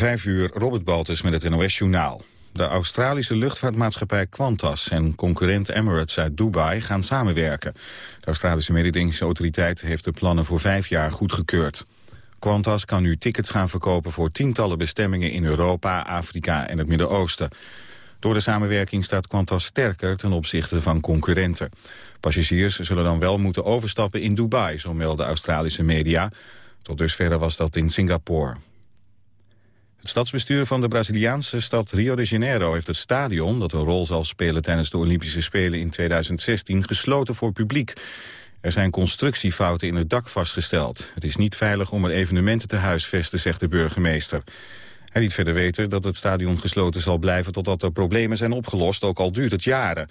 Vijf uur, Robert Baltus met het NOS-journaal. De Australische luchtvaartmaatschappij Qantas en concurrent Emirates uit Dubai gaan samenwerken. De Australische mededingingsautoriteit heeft de plannen voor vijf jaar goedgekeurd. Qantas kan nu tickets gaan verkopen voor tientallen bestemmingen in Europa, Afrika en het Midden-Oosten. Door de samenwerking staat Qantas sterker ten opzichte van concurrenten. Passagiers zullen dan wel moeten overstappen in Dubai, zo melden Australische media. Tot dusver was dat in Singapore. Het stadsbestuur van de Braziliaanse stad Rio de Janeiro heeft het stadion... dat een rol zal spelen tijdens de Olympische Spelen in 2016... gesloten voor publiek. Er zijn constructiefouten in het dak vastgesteld. Het is niet veilig om er evenementen te huisvesten, zegt de burgemeester. Hij liet verder weten dat het stadion gesloten zal blijven... totdat er problemen zijn opgelost, ook al duurt het jaren.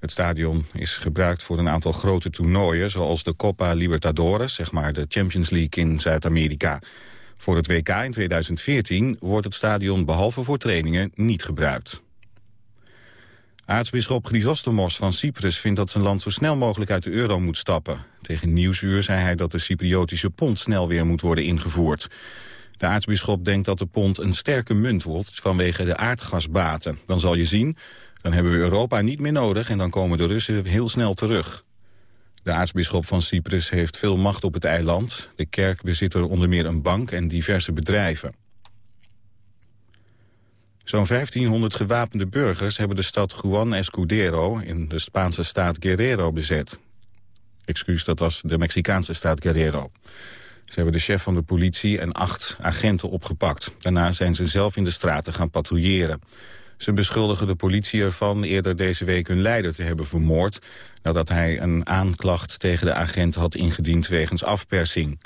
Het stadion is gebruikt voor een aantal grote toernooien... zoals de Copa Libertadores, zeg maar de Champions League in Zuid-Amerika... Voor het WK in 2014 wordt het stadion behalve voor trainingen niet gebruikt. Aartsbisschop Chrysostomos van Cyprus vindt dat zijn land zo snel mogelijk uit de euro moet stappen. Tegen Nieuwsuur zei hij dat de Cypriotische pond snel weer moet worden ingevoerd. De aartsbisschop denkt dat de pond een sterke munt wordt vanwege de aardgasbaten. Dan zal je zien, dan hebben we Europa niet meer nodig en dan komen de Russen heel snel terug. De aartsbisschop van Cyprus heeft veel macht op het eiland. De kerk bezit er onder meer een bank en diverse bedrijven. Zo'n 1500 gewapende burgers hebben de stad Juan Escudero... in de Spaanse staat Guerrero bezet. Excuus, dat was de Mexicaanse staat Guerrero. Ze hebben de chef van de politie en acht agenten opgepakt. Daarna zijn ze zelf in de straten gaan patrouilleren. Ze beschuldigen de politie ervan eerder deze week hun leider te hebben vermoord... nadat hij een aanklacht tegen de agent had ingediend wegens afpersing.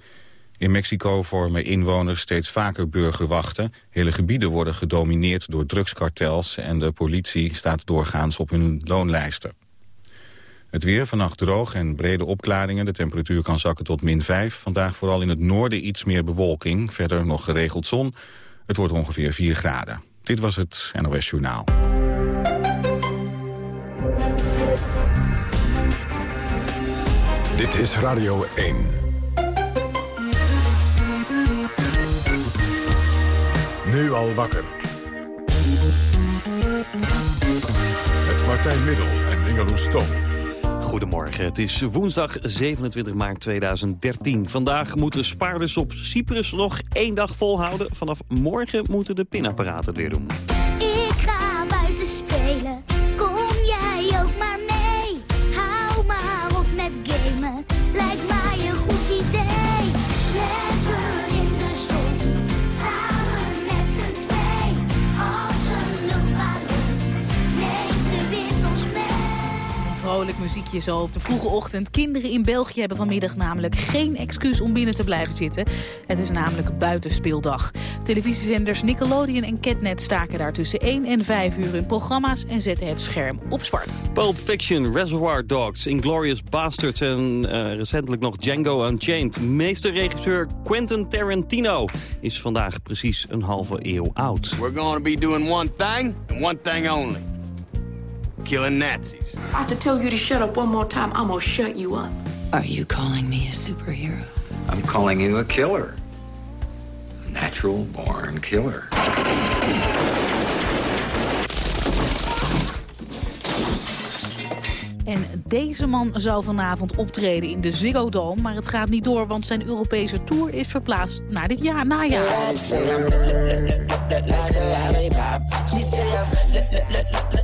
In Mexico vormen inwoners steeds vaker burgerwachten. Hele gebieden worden gedomineerd door drugskartels... en de politie staat doorgaans op hun loonlijsten. Het weer, vannacht droog en brede opklaringen. De temperatuur kan zakken tot min 5. Vandaag vooral in het noorden iets meer bewolking. Verder nog geregeld zon. Het wordt ongeveer 4 graden. Dit was het NOS Journaal. Dit is Radio 1. Nu al wakker. Met Martijn Middel en Ingeloes Stom. Goedemorgen, het is woensdag 27 maart 2013. Vandaag moeten spaarders op Cyprus nog één dag volhouden. Vanaf morgen moeten de pinapparaten weer doen. Ik ga buiten spelen, Vrolijk muziekje zo op de vroege ochtend. Kinderen in België hebben vanmiddag namelijk geen excuus om binnen te blijven zitten. Het is namelijk buitenspeeldag. Televisiezenders Nickelodeon en Catnet staken daar tussen 1 en 5 uur hun programma's en zetten het scherm op zwart. Pulp Fiction, Reservoir Dogs, Inglourious Basterds en eh, recentelijk nog Django Unchained. Meesterregisseur Quentin Tarantino is vandaag precies een halve eeuw oud. We're going to be doing one thing and one thing only. Killing Nazis. I have to tell you to shut up one more time, I'm gonna shut you up. Are you calling me a superhero? I'm calling you a killer. A natural born killer. En deze man zou vanavond optreden in de Ziggo Dome. Maar het gaat niet door, want zijn Europese tour is verplaatst naar dit jaar, najaar.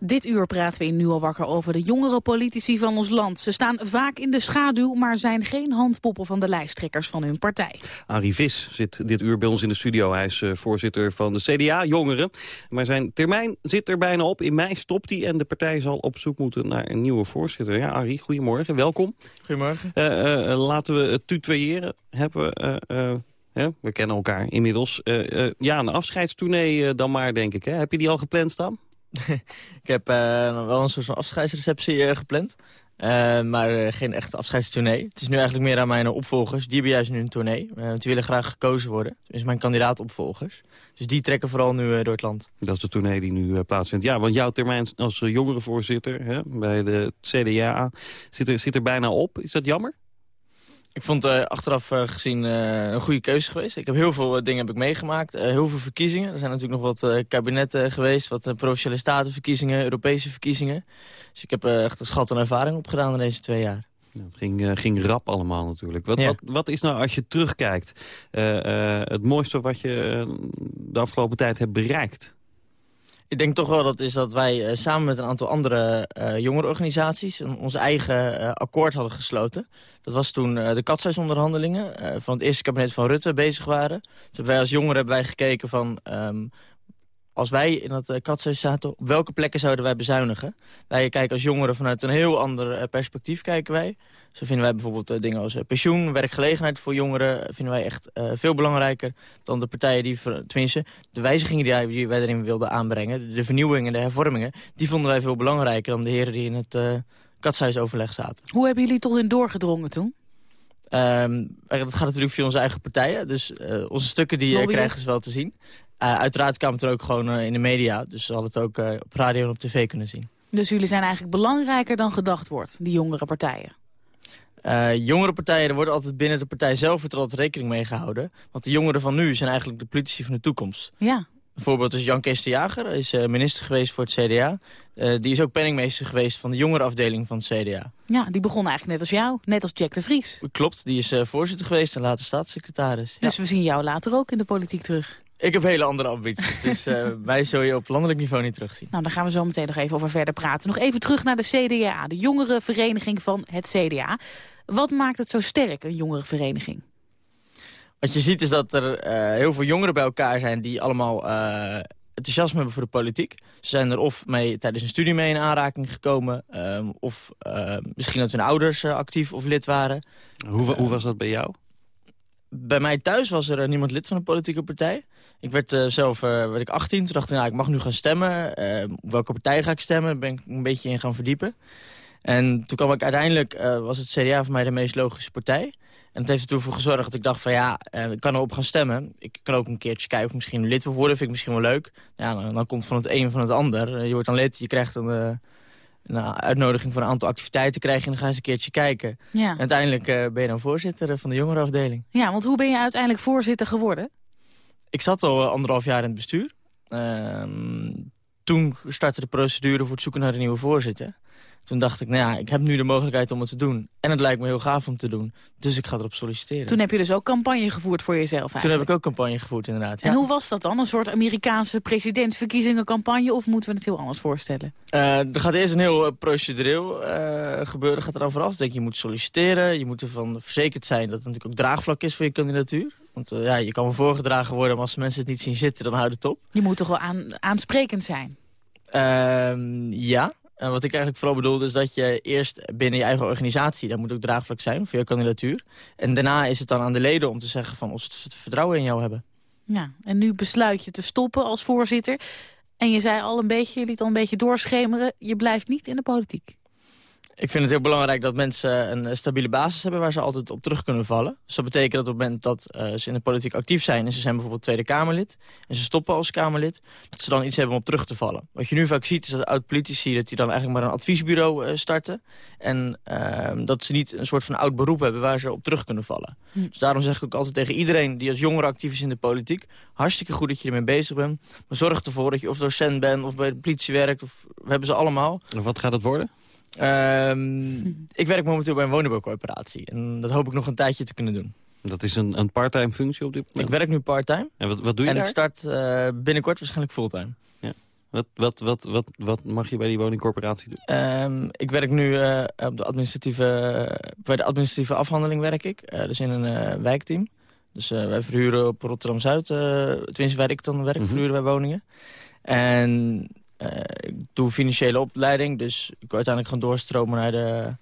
Dit uur praten we in Nu al wakker over de jongere politici van ons land. Ze staan vaak in de schaduw, maar zijn geen handpoppen van de lijsttrekkers van hun partij. Arie Vis zit dit uur bij ons in de studio. Hij is eh, voorzitter van de CDA-jongeren. Maar zijn termijn zit er bijna op. In mei stopt hij en de partij zal op zoek moeten naar een nieuwe voorzitter. Ja, Arie, goedemorgen, welkom. Goedemorgen. Eh, eh, laten we het tutoyeren. Hebben, eh, eh, hè? we kennen elkaar inmiddels. Eh, eh, ja, een afscheidstournee dan maar, denk ik. Hè? Heb je die al gepland staan? Ik heb eh, wel een soort van afscheidsreceptie eh, gepland. Eh, maar geen echt afscheidstournee. Het is nu eigenlijk meer aan mijn opvolgers. Die hebben juist nu een tournee. Want die willen graag gekozen worden. Dus mijn kandidaat-opvolgers. Dus die trekken vooral nu door het land. Dat is de tournee die nu plaatsvindt. Ja, want jouw termijn als jongerenvoorzitter hè, bij de CDA zit zit er bijna op. Is dat jammer? Ik vond uh, achteraf uh, gezien uh, een goede keuze geweest. Ik heb heel veel dingen heb ik meegemaakt. heel veel verkiezingen. Er zijn natuurlijk nog wat kabinetten geweest. Wat provinciale statenverkiezingen, Europese verkiezingen. Dus ik heb echt een schat en ervaring opgedaan in deze twee jaar. Ja, het ging, ging rap allemaal natuurlijk. Wat, wat, wat, is nou als je terugkijkt het mooiste wat je de afgelopen tijd hebt bereikt? Ik denk toch wel dat is dat wij uh, samen met een aantal andere uh, jongerenorganisaties... ons eigen uh, akkoord hadden gesloten. Dat was toen de katshuisonderhandelingen van het eerste kabinet van Rutte bezig waren. Dus wij als jongeren hebben wij gekeken van... Um, als wij in dat uh, katshuis zaten, op welke plekken zouden wij bezuinigen? Wij kijken als jongeren vanuit een heel ander perspectief kijken wij. Zo vinden wij bijvoorbeeld uh, dingen als pensioen, werkgelegenheid voor jongeren... vinden wij echt veel belangrijker dan de partijen die... tenminste, de wijzigingen die wij erin wilden aanbrengen... de vernieuwingen, de hervormingen... die vonden wij veel belangrijker dan de heren die in het katshuisoverleg zaten. Hoe hebben jullie tot in doorgedrongen toen? Um, dat gaat natuurlijk via onze eigen partijen. Dus onze stukken die krijgen ze wel te zien. uiteraard kwamen het er ook gewoon in de media. Dus ze hadden het ook op radio en op tv kunnen zien. Dus jullie zijn eigenlijk belangrijker dan gedacht wordt, die jongere partijen? Jongere partijen, er wordt altijd binnen de partij zelf er altijd rekening mee gehouden. Want de jongeren van nu zijn eigenlijk de politici van de toekomst. Ja. Een voorbeeld is Jan Kees de Jager, is uh, minister geweest voor het CDA. Uh, die is ook penningmeester geweest van de jongerenafdeling van het CDA. Ja, die begon eigenlijk net als jou, net als Jack de Vries. Klopt, die is voorzitter geweest en later staatssecretaris. Dus we zien jou later ook in de politiek terug. Ik heb hele andere ambities, dus uh, mij zul je op landelijk niveau niet terugzien. Nou, daar gaan we zo meteen nog even over verder praten. Nog even terug naar de CDA, de jongerenvereniging van het CDA. Wat maakt het zo sterk, een jongerenvereniging? Wat je ziet is dat er uh, heel veel jongeren bij elkaar zijn... die allemaal uh, enthousiasme hebben voor de politiek. Ze zijn er of mee tijdens een studie mee in aanraking gekomen... Um, of uh, misschien dat hun ouders actief of lid waren. Hoe, hoe was dat bij jou? Bij mij thuis was er niemand lid van een politieke partij. Ik werd zelf werd ik 18. Toen dacht ik, nou, ik mag nu gaan stemmen. Uh, welke partij ga ik stemmen? Daar ben ik een beetje in gaan verdiepen. En toen kwam ik uiteindelijk, was het CDA voor mij de meest logische partij. En het heeft ervoor gezorgd dat ik dacht van ja, ik kan erop gaan stemmen. Ik kan ook een keertje kijken of misschien lid wil worden. Vind ik misschien wel leuk. Ja, dan, dan komt van het een van het ander. Je wordt dan lid, je krijgt een, een uitnodiging voor een aantal activiteiten krijg je... en dan ga eens een keertje kijken. Ja. En uiteindelijk ben je dan voorzitter van de jongerenafdeling. Ja, want hoe ben je uiteindelijk voorzitter geworden? Ik zat al anderhalf jaar in het bestuur. Uh, toen startte de procedure voor het zoeken naar een nieuwe voorzitter. Toen dacht ik, nou ja, ik heb nu de mogelijkheid om het te doen. En het lijkt me heel gaaf om te doen. Dus ik ga erop solliciteren. Toen heb je dus ook campagne gevoerd voor jezelf eigenlijk. Toen heb ik ook campagne gevoerd, inderdaad. En hoe was dat dan? Een soort Amerikaanse presidentsverkiezingencampagne? Of moeten we het heel anders voorstellen? Uh, er gaat eerst een heel uh, procedureel uh, gebeuren. Gaat er dan vooraf. Denk je, moet solliciteren. Je moet ervan verzekerd zijn dat het natuurlijk ook draagvlak is voor je kandidatuur. Want ja, je kan wel voorgedragen worden, maar als mensen het niet zien zitten, dan houdt het op. Je moet toch wel aan, aansprekend zijn? Ehm, ja, en wat ik eigenlijk vooral bedoelde is dat je eerst binnen je eigen organisatie... dat moet ook draagvlak zijn voor je kandidatuur. En daarna is het dan aan de leden om te zeggen van of ze vertrouwen in jou hebben. Ja, en nu besluit je te stoppen als voorzitter. En je zei al een beetje, je liet al een beetje doorschemeren... je blijft niet in de politiek. Ik vind het heel belangrijk dat mensen een stabiele basis hebben... waar ze altijd op terug kunnen vallen. Dus dat betekent dat op het moment dat uh, ze in de politiek actief zijn... en ze zijn bijvoorbeeld Tweede Kamerlid... en ze stoppen als Kamerlid... dat ze dan iets hebben om op terug te vallen. Wat je nu vaak ziet is dat oud-politici... dat die dan eigenlijk maar een adviesbureau uh, starten... en uh, dat ze niet een soort van oud beroep hebben... waar ze op terug kunnen vallen. Hm. Dus daarom zeg ik ook altijd tegen iedereen... die als jongere actief is in de politiek... hartstikke goed dat je ermee bezig bent. Maar zorg ervoor dat je of docent bent of bij de politie werkt... of we hebben ze allemaal. En wat gaat het worden? Um, ik werk momenteel bij een woningbouwcorporatie. En dat hoop ik nog een tijdje te kunnen doen. Dat is een, een part-time functie op dit moment? Ik werk nu part-time. En wat, wat doe je en daar? En ik start uh, binnenkort waarschijnlijk fulltime. Ja. Wat, wat, wat, wat, wat mag je bij die woningcorporatie doen? Um, ik werk nu uh, op de administratieve, bij de administratieve afhandeling werk ik. Uh, dus in een wijkteam. Dus wij verhuren op Rotterdam-Zuid, tenminste waar ik dan werk, mm -hmm. verhuren wij woningen. En ik doe financiële opleiding, dus ik wil uiteindelijk gaan doorstromen naar de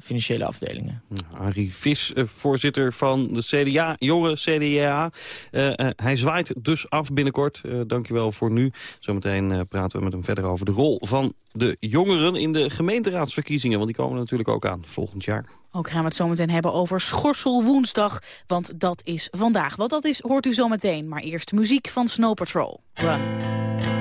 financiële afdelingen. Arie Vis, eh, voorzitter van de CDA, jonge CDA. Uh, uh, hij zwaait dus af binnenkort. Uh, dankjewel voor nu. Zometeen praten we met hem verder over de rol van de jongeren in de gemeenteraadsverkiezingen. Want die komen natuurlijk ook aan volgend jaar. Ook gaan we het zometeen hebben over Schorsel woensdag, want dat is vandaag. Wat dat is, hoort u zometeen. Maar eerst muziek van Snow Patrol. Run.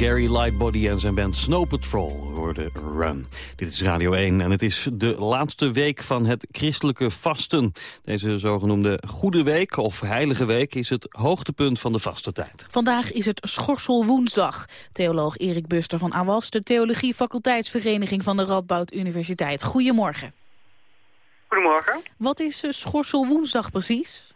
Gary Lightbody en zijn band Snow Patrol worden Run. Dit is Radio 1 en het is de laatste week van het christelijke vasten. Deze zogenoemde Goede Week of Heilige Week is het hoogtepunt van de vastentijd. Vandaag is het Schorselwoensdag. Theoloog Erik Buster van AWAS, de Theologie Faculteitsvereniging van de Radboud Universiteit. Goedemorgen. Goedemorgen. Wat is uh, Schorsel woensdag precies?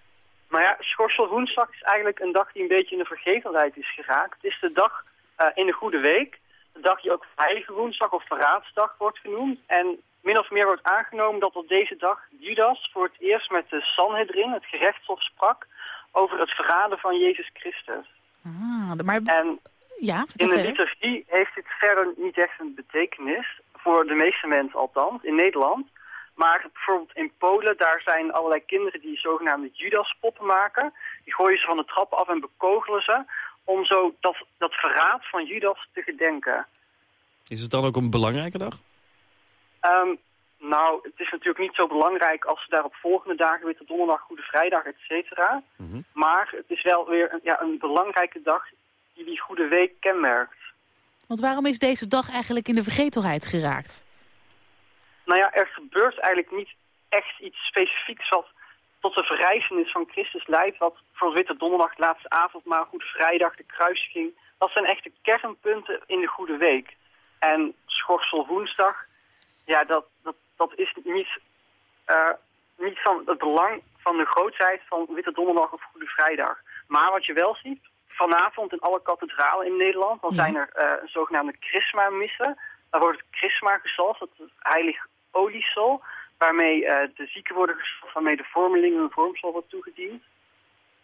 Nou ja, Schorsel woensdag is eigenlijk een dag die een beetje in de vergetelheid is geraakt. Het is de dag uh, in de Goede Week. De dag die ook Heilige Woensdag of Verraadsdag wordt genoemd. En min of meer wordt aangenomen dat op deze dag Judas voor het eerst met de Sanhedrin, het gerechtshof, sprak over het verraden van Jezus Christus. Ah, maar... En ja, in de liturgie heeft dit verder niet echt een betekenis, voor de meeste mensen althans, in Nederland. Maar bijvoorbeeld in Polen, daar zijn allerlei kinderen die zogenaamde Judas-poppen maken. Die gooien ze van de trap af en bekogelen ze om zo dat, dat verraad van Judas te gedenken. Is het dan ook een belangrijke dag? Um, nou, het is natuurlijk niet zo belangrijk als ze daar op volgende dagen, Witte Donderdag, Goede Vrijdag, et cetera. Mm -hmm. Maar het is wel weer een, ja, een belangrijke dag die die Goede Week kenmerkt. Want waarom is deze dag eigenlijk in de vergetelheid geraakt? Nou ja, er gebeurt eigenlijk niet echt iets specifieks wat tot de verrijzenis van Christus leidt. Wat voor Witte Donderdag, laatste avondmaal, Goede Vrijdag, de kruisiging. Dat zijn echt de kernpunten in de Goede Week. En Schorsel woensdag, ja, dat, dat, dat is niet, uh, niet van het belang van de grootheid van Witte Donderdag of Goede Vrijdag. Maar wat je wel ziet, vanavond in alle kathedralen in Nederland, dan zijn er uh, zogenaamde chrisma-missen. Daar wordt het chrisma gezalfd, dat is heilig oliesol, waarmee uh, de zieken worden gezalfd, waarmee de vormeling een vormsel wordt toegediend.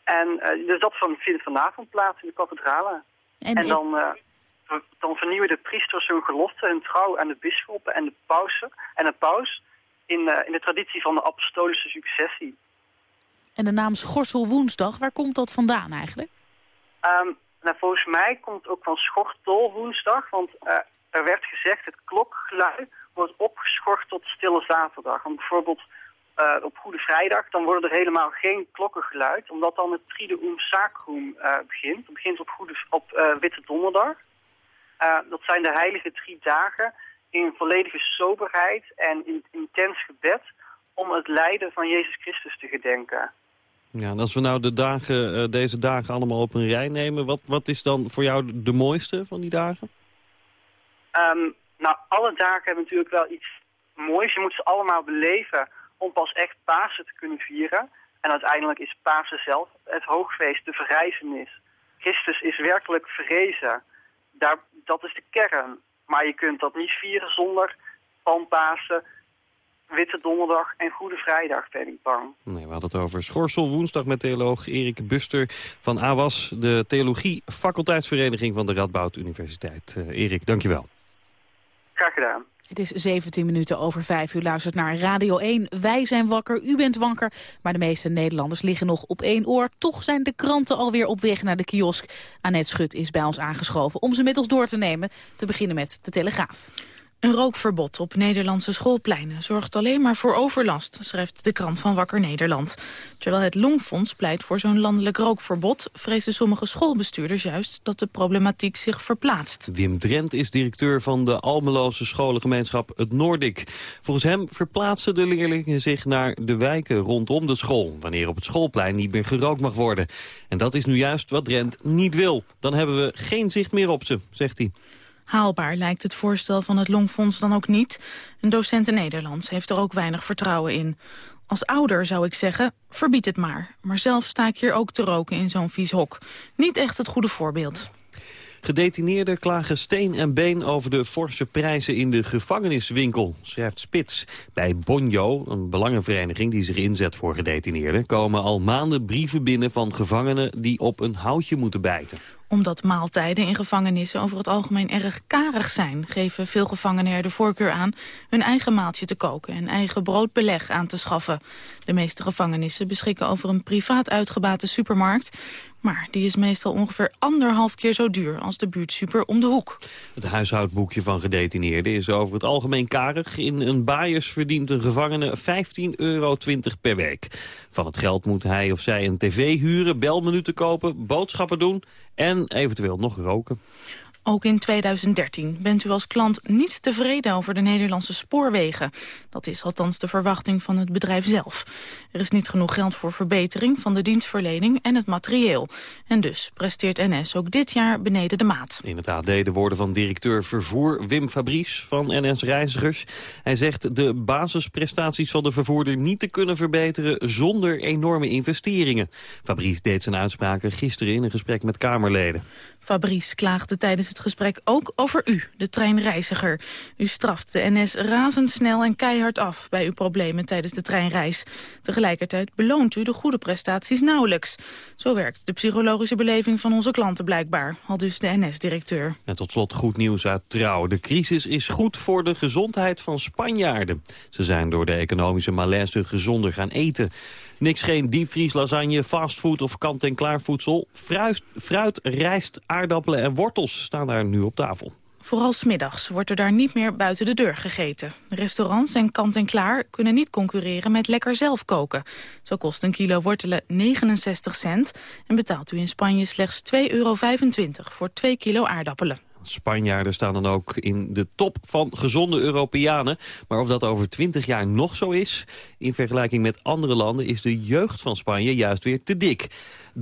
En uh, dus dat van, vindt vanavond plaats in de kathedralen. En, en dan, uh, dan vernieuwen de priesters hun gelofte en trouw aan de bisschoppen en de pausen en de paus in, in de traditie van de apostolische successie. En de naam Schorsel woensdag, waar komt dat vandaan eigenlijk? Um, nou, volgens mij komt het ook van Schortol woensdag, want uh, er werd gezegd het klokgeluid wordt opgeschort tot stille zaterdag. Want bijvoorbeeld uh, op Goede Vrijdag, dan worden er helemaal geen klokken geluid, omdat dan het Triduum Sacrum uh, begint. Het begint op, goede, op uh, Witte Donderdag. dat zijn de heilige drie dagen in volledige soberheid en in intens gebed om het lijden van Jezus Christus te gedenken. Ja, en als we nou de dagen, deze dagen allemaal op een rij nemen, wat, wat is dan voor jou de mooiste van die dagen? Um, nou, alle dagen hebben natuurlijk wel iets moois. Je moet ze allemaal beleven om pas echt Pasen te kunnen vieren. En uiteindelijk is Pasen zelf het hoogfeest, de verrijzenis. Christus is werkelijk verrezen. Daar, dat is de kern. Maar je kunt dat niet vieren zonder Pasen, Witte Donderdag en Goede Vrijdag, ben ik bang. Nee, we hadden het over Schorsel woensdag met theoloog Erik Buster van AWAS... de Theologie Faculteitsvereniging van de Radboud Universiteit. Uh, Erik, dankjewel. Het is 17 minuten over 5. U luistert naar Radio 1. Wij zijn wakker, u bent wakker. Maar de meeste Nederlanders liggen nog op één oor. Toch zijn de kranten alweer op weg naar de kiosk. Annette Schut is bij ons aangeschoven om ze met ons door te nemen. Te beginnen met de Telegraaf. Een rookverbod op Nederlandse schoolpleinen zorgt alleen maar voor overlast, schrijft de krant van Wakker Nederland. Terwijl het Longfonds pleit voor zo'n landelijk rookverbod, vrezen sommige schoolbestuurders juist dat de problematiek zich verplaatst. Wim Drent is directeur van de Almeloze scholengemeenschap Het Noordik. Volgens hem verplaatsen de leerlingen zich naar de wijken rondom de school, wanneer op het schoolplein niet meer gerookt mag worden. En dat is nu juist wat Drent niet wil. Dan hebben we geen zicht meer op ze, zegt hij. Haalbaar lijkt het voorstel van het Longfonds dan ook niet. Een docent in Nederlands heeft er ook weinig vertrouwen in. Als ouder zou ik zeggen, verbied het maar. Maar zelf sta ik hier ook te roken in zo'n vies hok. Niet echt het goede voorbeeld. Gedetineerden klagen steen en been over de forse prijzen in de gevangeniswinkel, schrijft Spits. Bij Bonjo, een belangenvereniging die zich inzet voor gedetineerden, komen al maanden brieven binnen van gevangenen die op een houtje moeten bijten omdat maaltijden in gevangenissen over het algemeen erg karig zijn... geven veel gevangenen er de voorkeur aan hun eigen maaltje te koken... en eigen broodbeleg aan te schaffen. De meeste gevangenissen beschikken over een privaat uitgebate supermarkt... maar die is meestal ongeveer anderhalf keer zo duur als de buurtsuper om de hoek. Het huishoudboekje van gedetineerden is over het algemeen karig. In een baaiers verdient een gevangene 15,20 euro per week. Van het geld moet hij of zij een tv huren, belminuten kopen, boodschappen doen en eventueel nog roken. Ook in 2013 bent u als klant niet tevreden over de Nederlandse spoorwegen. Dat is althans de verwachting van het bedrijf zelf. Er is niet genoeg geld voor verbetering van de dienstverlening en het materieel. En dus presteert NS ook dit jaar beneden de maat. In het AD de woorden van directeur vervoer Wim Fabrice van NS Reizigers. Hij zegt de basisprestaties van de vervoerder niet te kunnen verbeteren zonder enorme investeringen. Fabrice deed zijn uitspraken gisteren in een gesprek met Kamerleden. Fabrice klaagde tijdens het gesprek ook over u, de treinreiziger. U straft de NS razendsnel en keihard af bij uw problemen tijdens de treinreis. Tegelijkertijd beloont u de goede prestaties nauwelijks. Zo werkt de psychologische beleving van onze klanten blijkbaar, al dus de NS-directeur. En tot slot goed nieuws uit Trouw. De crisis is goed voor de gezondheid van Spanjaarden. Ze zijn door de economische malaise gezonder gaan eten. Niks geen diepvries, lasagne, fastfood of kant-en-klaar voedsel. Fruit, fruit, rijst, aardappelen en wortels staan daar nu op tafel. Vooral smiddags wordt er daar niet meer buiten de deur gegeten. Restaurants en kant-en-klaar kunnen niet concurreren met lekker zelf koken. Zo kost een kilo wortelen 69 cent en betaalt u in Spanje slechts 2,25 euro voor 2 kilo aardappelen. Spanjaarden staan dan ook in de top van gezonde Europeanen. Maar of dat over 20 jaar nog zo is... in vergelijking met andere landen is de jeugd van Spanje juist weer te dik. 30%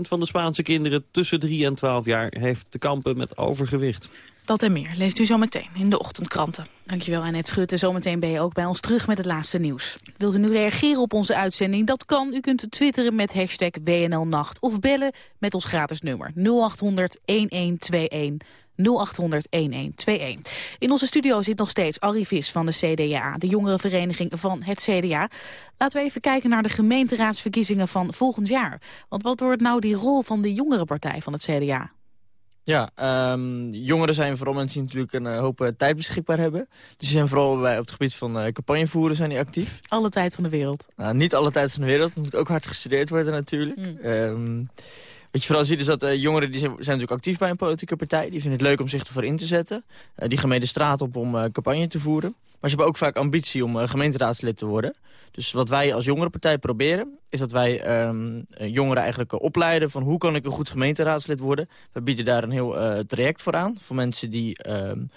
van de Spaanse kinderen tussen 3 en 12 jaar heeft te kampen met overgewicht. Dat en meer leest u zometeen in de ochtendkranten. Dankjewel Annette Schutte. Zometeen ben je ook bij ons terug met het laatste nieuws. Wilt u nu reageren op onze uitzending? Dat kan. U kunt twitteren met hashtag WNLNacht of bellen met ons gratis nummer 0800 1121. 0800 1121. In onze studio zit nog steeds Arie Vis van de CDA, de jongerenvereniging van het CDA. Laten we even kijken naar de gemeenteraadsverkiezingen van volgend jaar. Want wat wordt nou die rol van de jongerenpartij van het CDA? Ja, um, jongeren zijn vooral mensen die natuurlijk een uh, hoop uh, tijd beschikbaar hebben. Dus die zijn vooral bij, op het gebied van uh, campagnevoeren zijn die actief. Alle tijd van de wereld? Nou, niet alle tijd van de wereld. Het moet ook hard gestudeerd worden natuurlijk. Mm. Um, wat je vooral ziet is dat jongeren die zijn, natuurlijk actief bij een politieke partij. Die vinden het leuk om zich ervoor in te zetten. die gaan mee de straat op om campagne te voeren. Maar ze hebben ook vaak ambitie om gemeenteraadslid te worden. Dus wat wij als jongerenpartij proberen... is dat wij um, jongeren eigenlijk opleiden van hoe kan ik een goed gemeenteraadslid worden. We bieden daar een heel traject voor aan. Voor mensen die um,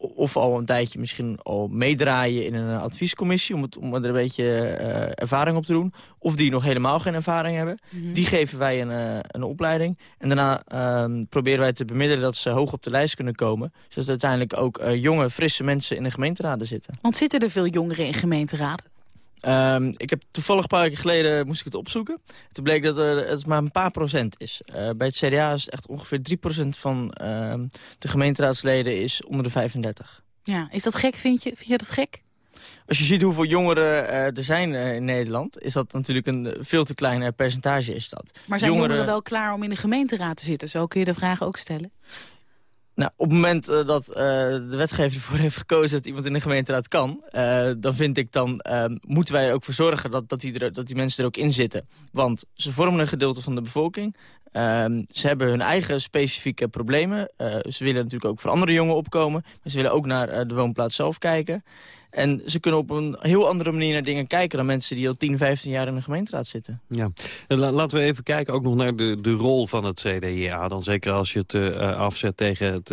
of al een tijdje misschien al meedraaien in een adviescommissie... om, het, om er een beetje uh, ervaring op te doen. Of die nog helemaal geen ervaring hebben. Mm -hmm. Die geven wij een, uh, een opleiding. En daarna uh, proberen wij te bemiddelen dat ze hoog op de lijst kunnen komen. Zodat uiteindelijk ook jonge, frisse mensen in de gemeenteraden zitten. Want zitten er veel jongeren in gemeenteraden? Um, ik heb toevallig een paar weken geleden moest ik het opzoeken. Toen bleek dat er, het maar een paar procent is. Uh, bij het CDA is het echt ongeveer 3% van uh, de gemeenteraadsleden is onder de 35. Ja, is dat gek, vind je? Vind je dat gek? Als je ziet hoeveel jongeren uh, er zijn in Nederland... is dat natuurlijk een veel te klein percentage. Is dat. Maar zijn jongeren... jongeren wel klaar om in de gemeenteraad te zitten? Zo kun je de vraag ook stellen. Nou, op het moment uh, dat uh, de wetgever ervoor heeft gekozen dat iemand in de gemeenteraad kan... Uh, dan vind ik dan, moeten wij er ook voor zorgen dat, dat, die dat die mensen er ook in zitten. Want ze vormen een gedeelte van de bevolking. Ehm, ze hebben hun eigen specifieke problemen. ze willen natuurlijk ook voor andere jongen opkomen. Maar ze willen ook naar de woonplaats zelf kijken. En ze kunnen op een heel andere manier naar dingen kijken... dan mensen die al 10, 15 jaar in de gemeenteraad zitten. Ja. Laten we even kijken ook nog naar de, de rol van het CDA. Dan zeker als je het uh, afzet tegen het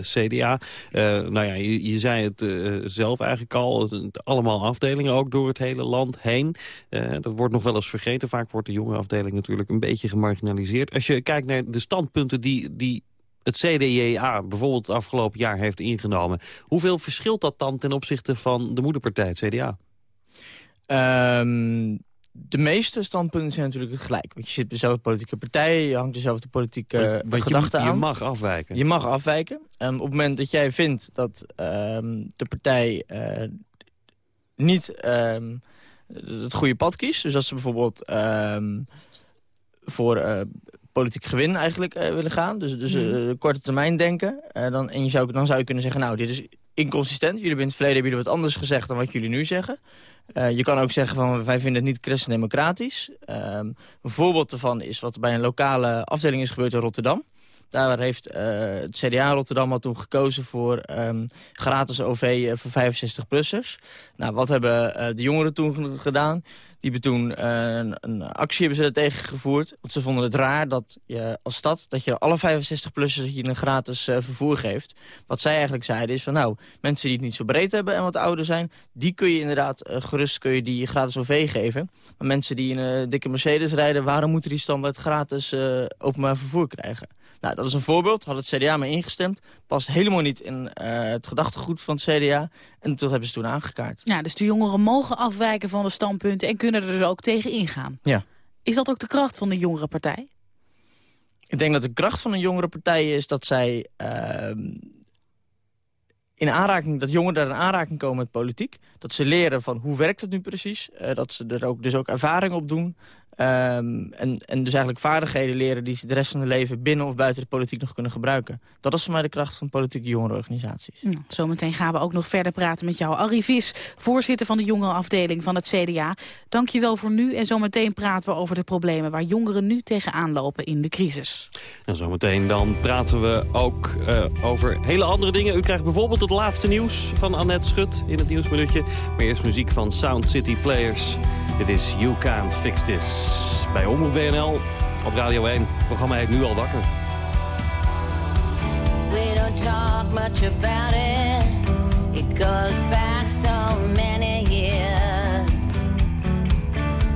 CDA. nou ja, je, je zei het zelf eigenlijk al. Allemaal afdelingen ook door het hele land heen. dat wordt nog wel eens vergeten. Vaak wordt de jonge afdeling natuurlijk een beetje gemarginaliseerd. Als je kijkt naar de standpunten die... die het CDA bijvoorbeeld het afgelopen jaar heeft ingenomen. Hoeveel verschilt dat dan ten opzichte van de moederpartij, het CDA? Um, de meeste standpunten zijn natuurlijk gelijk. Want je zit bij dezelfde politieke partij, je hangt dezelfde politieke want, gedachten je, aan. Je mag afwijken. Je mag afwijken. Um, op het moment dat jij vindt dat um, de partij uh, niet het goede pad kiest... dus als ze bijvoorbeeld voor uh, politiek gewin eigenlijk uh, willen gaan. Dus, dus uh, korte termijn denken. Uh, dan, en je zou, dan zou je kunnen zeggen, nou, dit is inconsistent. Jullie hebben in het verleden hebben jullie wat anders gezegd dan wat jullie nu zeggen. je kan ook zeggen van, wij vinden het niet christendemocratisch. een voorbeeld daarvan is wat bij een lokale afdeling is gebeurd in Rotterdam. Daar heeft het CDA Rotterdam al toen gekozen voor um, gratis OV voor 65-plussers. Nou, wat hebben de jongeren toen gedaan? Die hebben toen eh, een, een actie hebben ze er tegen gevoerd. Want ze vonden het raar dat je als stad... dat je alle 65-plussers je een gratis eh, vervoer geeft. Wat zij eigenlijk zeiden is van nou... mensen die het niet zo breed hebben en wat ouder zijn... die kun je inderdaad eh, gerust kun je die gratis OV geven. Maar mensen die in een dikke Mercedes rijden... waarom moeten die standaard gratis openbaar vervoer krijgen? Nou, dat is een voorbeeld. Had het CDA mee ingestemd. Past helemaal niet in het gedachtegoed van het CDA. En dat hebben ze toen aangekaart. Ja, dus de jongeren mogen afwijken van de standpunten... en kunnen er dus ook tegen ingaan. Ja. Is dat ook de kracht van de jongere partij? Ik denk dat de kracht van een jongere partij is dat zij... Uh, in aanraking, dat jongeren daar in aanraking komen met politiek. Dat ze leren van hoe werkt het nu precies. Uh, dat ze er ook, dus ook ervaring op doen. Um, en, en dus eigenlijk vaardigheden leren die ze de rest van hun leven binnen of buiten de politiek nog kunnen gebruiken. Dat is voor mij de kracht van politieke jongerenorganisaties. Nou, zometeen gaan we ook nog verder praten met jou. Arie Vis, voorzitter van de jongerenafdeling van het CDA. Dank je wel voor nu en zometeen praten we over de problemen waar jongeren nu tegenaan lopen in de crisis. En zometeen dan praten we ook uh, over hele andere dingen. U krijgt bijvoorbeeld het laatste nieuws van Annette Schut in het Nieuwsminuutje. Maar eerst muziek van Sound City Players. Dit is You Can't Fix This. Bij Omroep WNL op Radio 1. Het programma heet Nu al wakker. We don't talk much about it. It goes back so many years.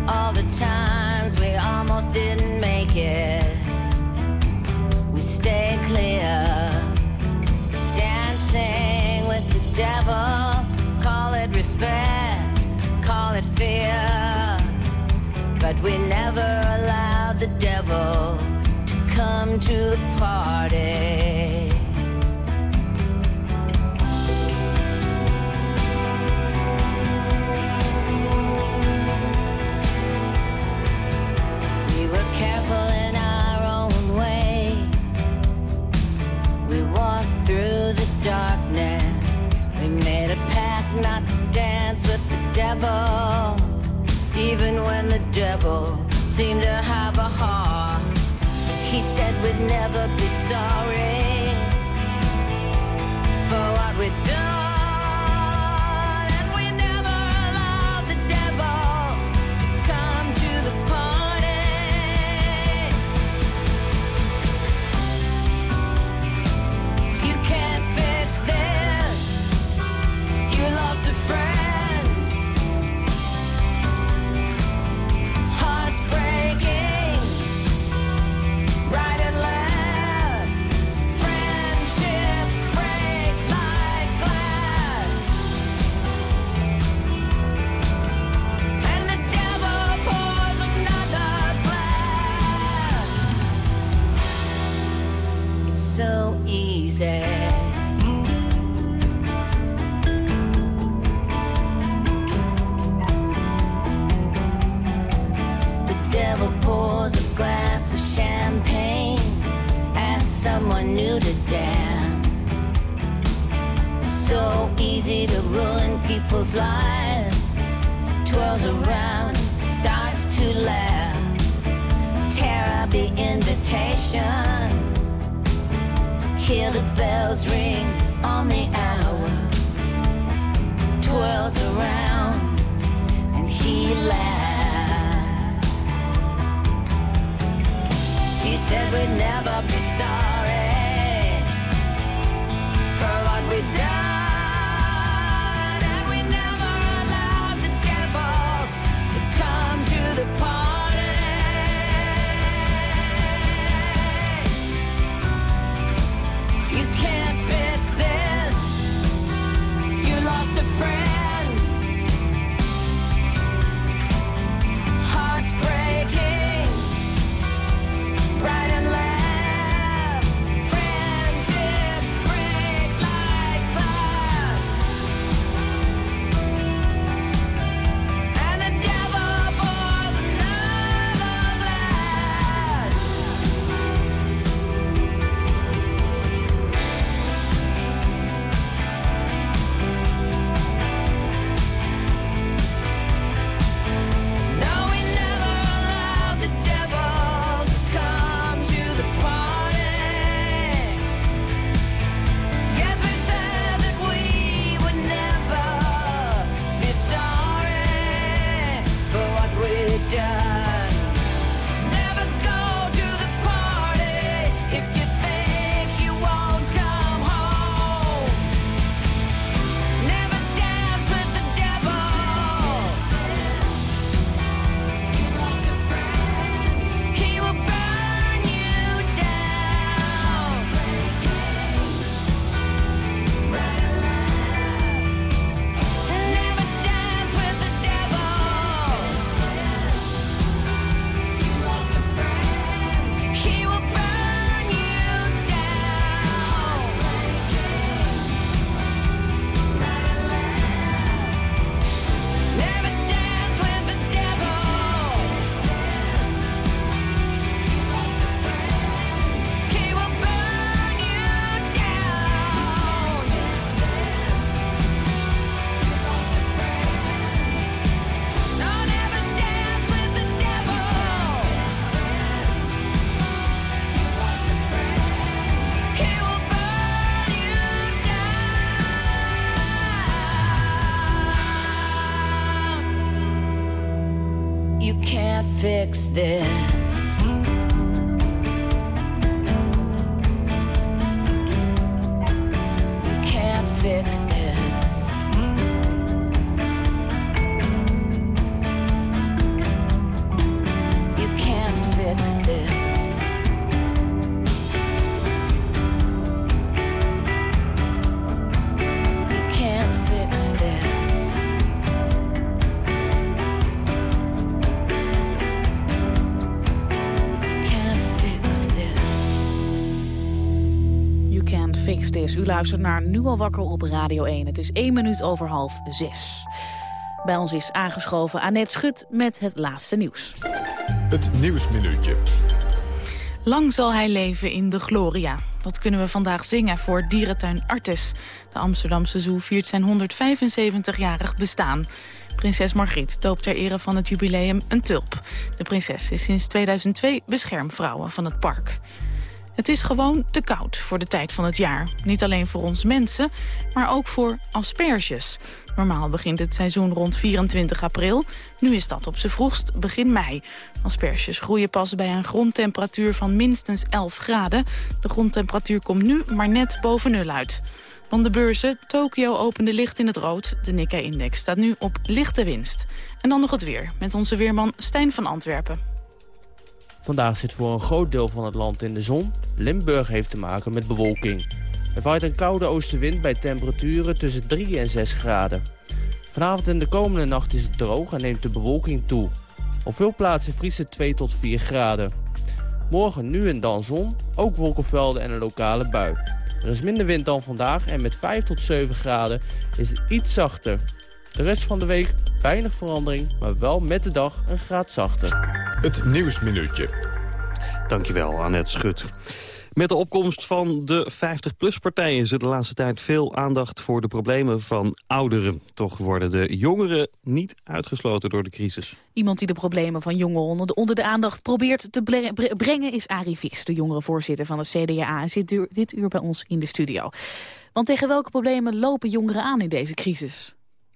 All the times we almost didn't make it. We stay clear. Dancing with the devil. Call it respect. But we never allow the devil to come to the party. Even when the devil seemed to have a heart. He said we'd never be sorry luistert naar Nu al wakker op Radio 1. Het is één minuut over half zes. Bij ons is aangeschoven Annette Schut met het laatste nieuws. Het Nieuwsminuutje. Lang zal hij leven in de gloria. Dat kunnen we vandaag zingen voor dierentuin Artes. De Amsterdamse Zoo viert zijn 175-jarig bestaan. Prinses Margriet doopt ter ere van het jubileum een tulp. De prinses is sinds 2002 beschermvrouwen van het park. Het is gewoon te koud voor de tijd van het jaar. Niet alleen voor ons mensen, maar ook voor asperges. Normaal begint het seizoen rond 24 april. Nu is dat op z'n vroegst begin mei. Asperges groeien pas bij een grondtemperatuur van minstens 11 graden. De grondtemperatuur komt nu maar net boven nul uit. Dan de beurzen. Tokio opende licht in het rood. De Nikkei-index staat nu op lichte winst. En dan nog het weer, met onze weerman Stijn van Antwerpen. Vandaag zit voor een groot deel van het land in de zon. Limburg heeft te maken met bewolking. Er waait een koude oostenwind bij temperaturen tussen 3 en 6 graden. Vanavond en de komende nacht is het droog en neemt de bewolking toe. Op veel plaatsen vriest het 2 tot 4 graden. Morgen nu en dan zon, ook wolkenvelden en een lokale bui. Er is minder wind dan vandaag en met 5 tot 7 graden is het iets zachter. De rest van de week weinig verandering, maar wel met de dag een graad zachter. Het Nieuwsminuutje. Dankjewel, Annette Schut. Met de opkomst van de 50PLUS-partijen is er de laatste tijd veel aandacht voor de problemen van ouderen. Toch worden de jongeren niet uitgesloten door de crisis. Iemand die de problemen van jongeren onder de, aandacht probeert te bre- bre- brengen is Arie Vis, de jongere voorzitter van het CDA. En zit dit uur bij ons in de studio. Want tegen welke problemen lopen jongeren aan in deze crisis?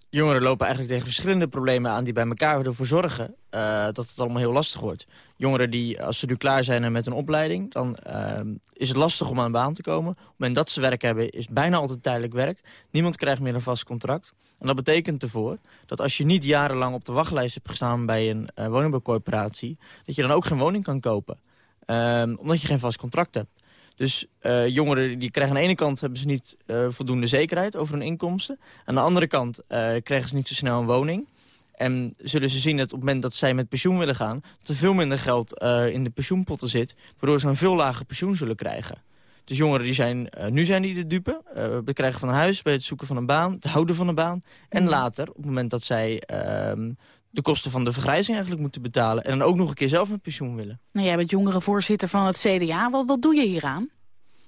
Jongeren lopen eigenlijk tegen verschillende problemen aan... die bij elkaar ervoor zorgen eh, dat het allemaal heel lastig wordt. Jongeren die, als ze nu klaar zijn met een opleiding... dan eh, is het lastig om aan een baan te komen. Op het dat ze werk hebben, is bijna altijd tijdelijk werk. Niemand krijgt meer een vast contract. En dat betekent ervoor dat als je niet jarenlang op de wachtlijst hebt gestaan... bij een uh, woningbouwcorporatie, dat je dan ook geen woning kan kopen. Ehm, omdat je geen vast contract hebt. Dus uh, jongeren die krijgen aan de ene kant hebben ze niet uh, voldoende zekerheid over hun inkomsten. Aan de andere kant uh, krijgen ze niet zo snel een woning. En zullen ze zien dat op het moment dat zij met pensioen willen gaan... dat er veel minder geld in de pensioenpotten zit... waardoor ze een veel lager pensioen zullen krijgen. Dus jongeren die zijn, nu zijn die de dupe. het krijgen van een huis, bij het zoeken van een baan, het houden van een baan. En mm. later, op het moment dat zij ehm, de kosten van de vergrijzing eigenlijk moeten betalen. En dan ook nog een keer zelf met pensioen willen. Nou, jij bent jongere voorzitter van het CDA. Wat, wat doe je hieraan?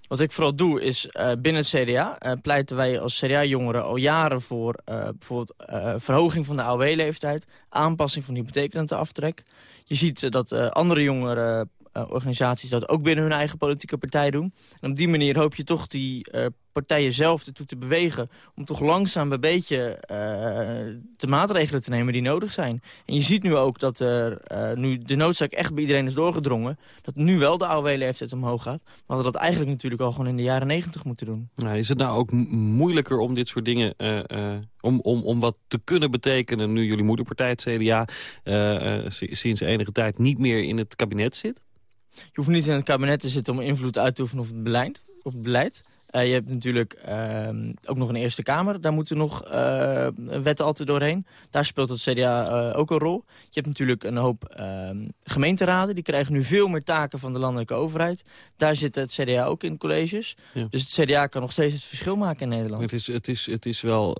Wat ik vooral doe is, uh, binnen het CDA uh, pleiten wij als CDA-jongeren al jaren voor uh, bijvoorbeeld verhoging van de AOW-leeftijd, aanpassing van de hypotheekrenteaftrek. Je ziet dat andere jongeren organisaties dat ook binnen hun eigen politieke partij doen. En op die manier hoop je toch die partijen zelf ertoe te bewegen... om toch langzaam een beetje uh, de maatregelen te nemen die nodig zijn. En je ziet nu ook dat er nu de noodzaak echt bij iedereen is doorgedrongen... dat nu wel de AOW-leeftijd omhoog gaat. Maar dat dat eigenlijk natuurlijk al gewoon in de jaren negentig moeten doen. Nou, is het nou ook moeilijker om dit soort dingen... Om, om, om wat te kunnen betekenen nu jullie moederpartij, het CDA... sinds enige tijd niet meer in het kabinet zit? Je hoeft niet in het kabinet te zitten om invloed uit te oefenen op het beleid. Op het beleid. Uh, je hebt natuurlijk uh, ook nog een Eerste Kamer. Daar moeten nog uh, wetten altijd doorheen. Daar speelt het CDA ook een rol. Je hebt natuurlijk een hoop ehm, gemeenteraden. Die krijgen nu veel meer taken van de landelijke overheid. Daar zit het CDA ook in colleges. Ja. Dus het CDA kan nog steeds het verschil maken in Nederland. Het is, het is, het is wel,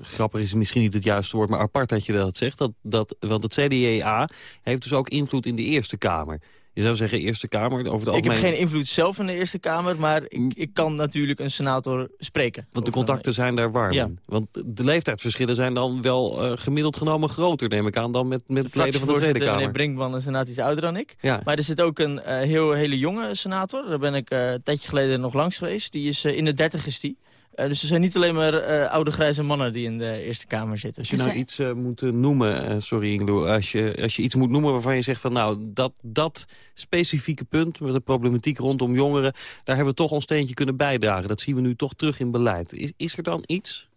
grappig is misschien niet het juiste woord... maar apart dat je dat zegt. Dat, dat, want het CDA heeft dus ook invloed in de Eerste Kamer. Je zou zeggen Eerste Kamer over het algemeen... Ik heb geen invloed zelf in de Eerste Kamer, maar ik, ik kan natuurlijk een senator spreken. Want de contacten zijn daar warm. Ja. Want de leeftijdsverschillen zijn dan wel uh, gemiddeld genomen groter, neem ik aan, dan met, met de leden van de Tweede Kamer. Meneer Brinkman is inderdaad iets ouder dan ik. Ja. Maar er zit ook een uh, heel, hele jonge senator. Daar ben ik uh, een tijdje geleden nog langs geweest. Die is in de dertig is die. Uh, dus er zijn niet alleen maar uh, oude grijze mannen die in de Eerste Kamer zitten. Als je nou iets uh, moet noemen, sorry Ingelo, als je, als je iets moet noemen waarvan je zegt van nou, dat, dat specifieke punt met de problematiek rondom jongeren, daar hebben we toch ons steentje kunnen bijdragen. Dat zien we nu toch terug in beleid. Is, is er dan iets?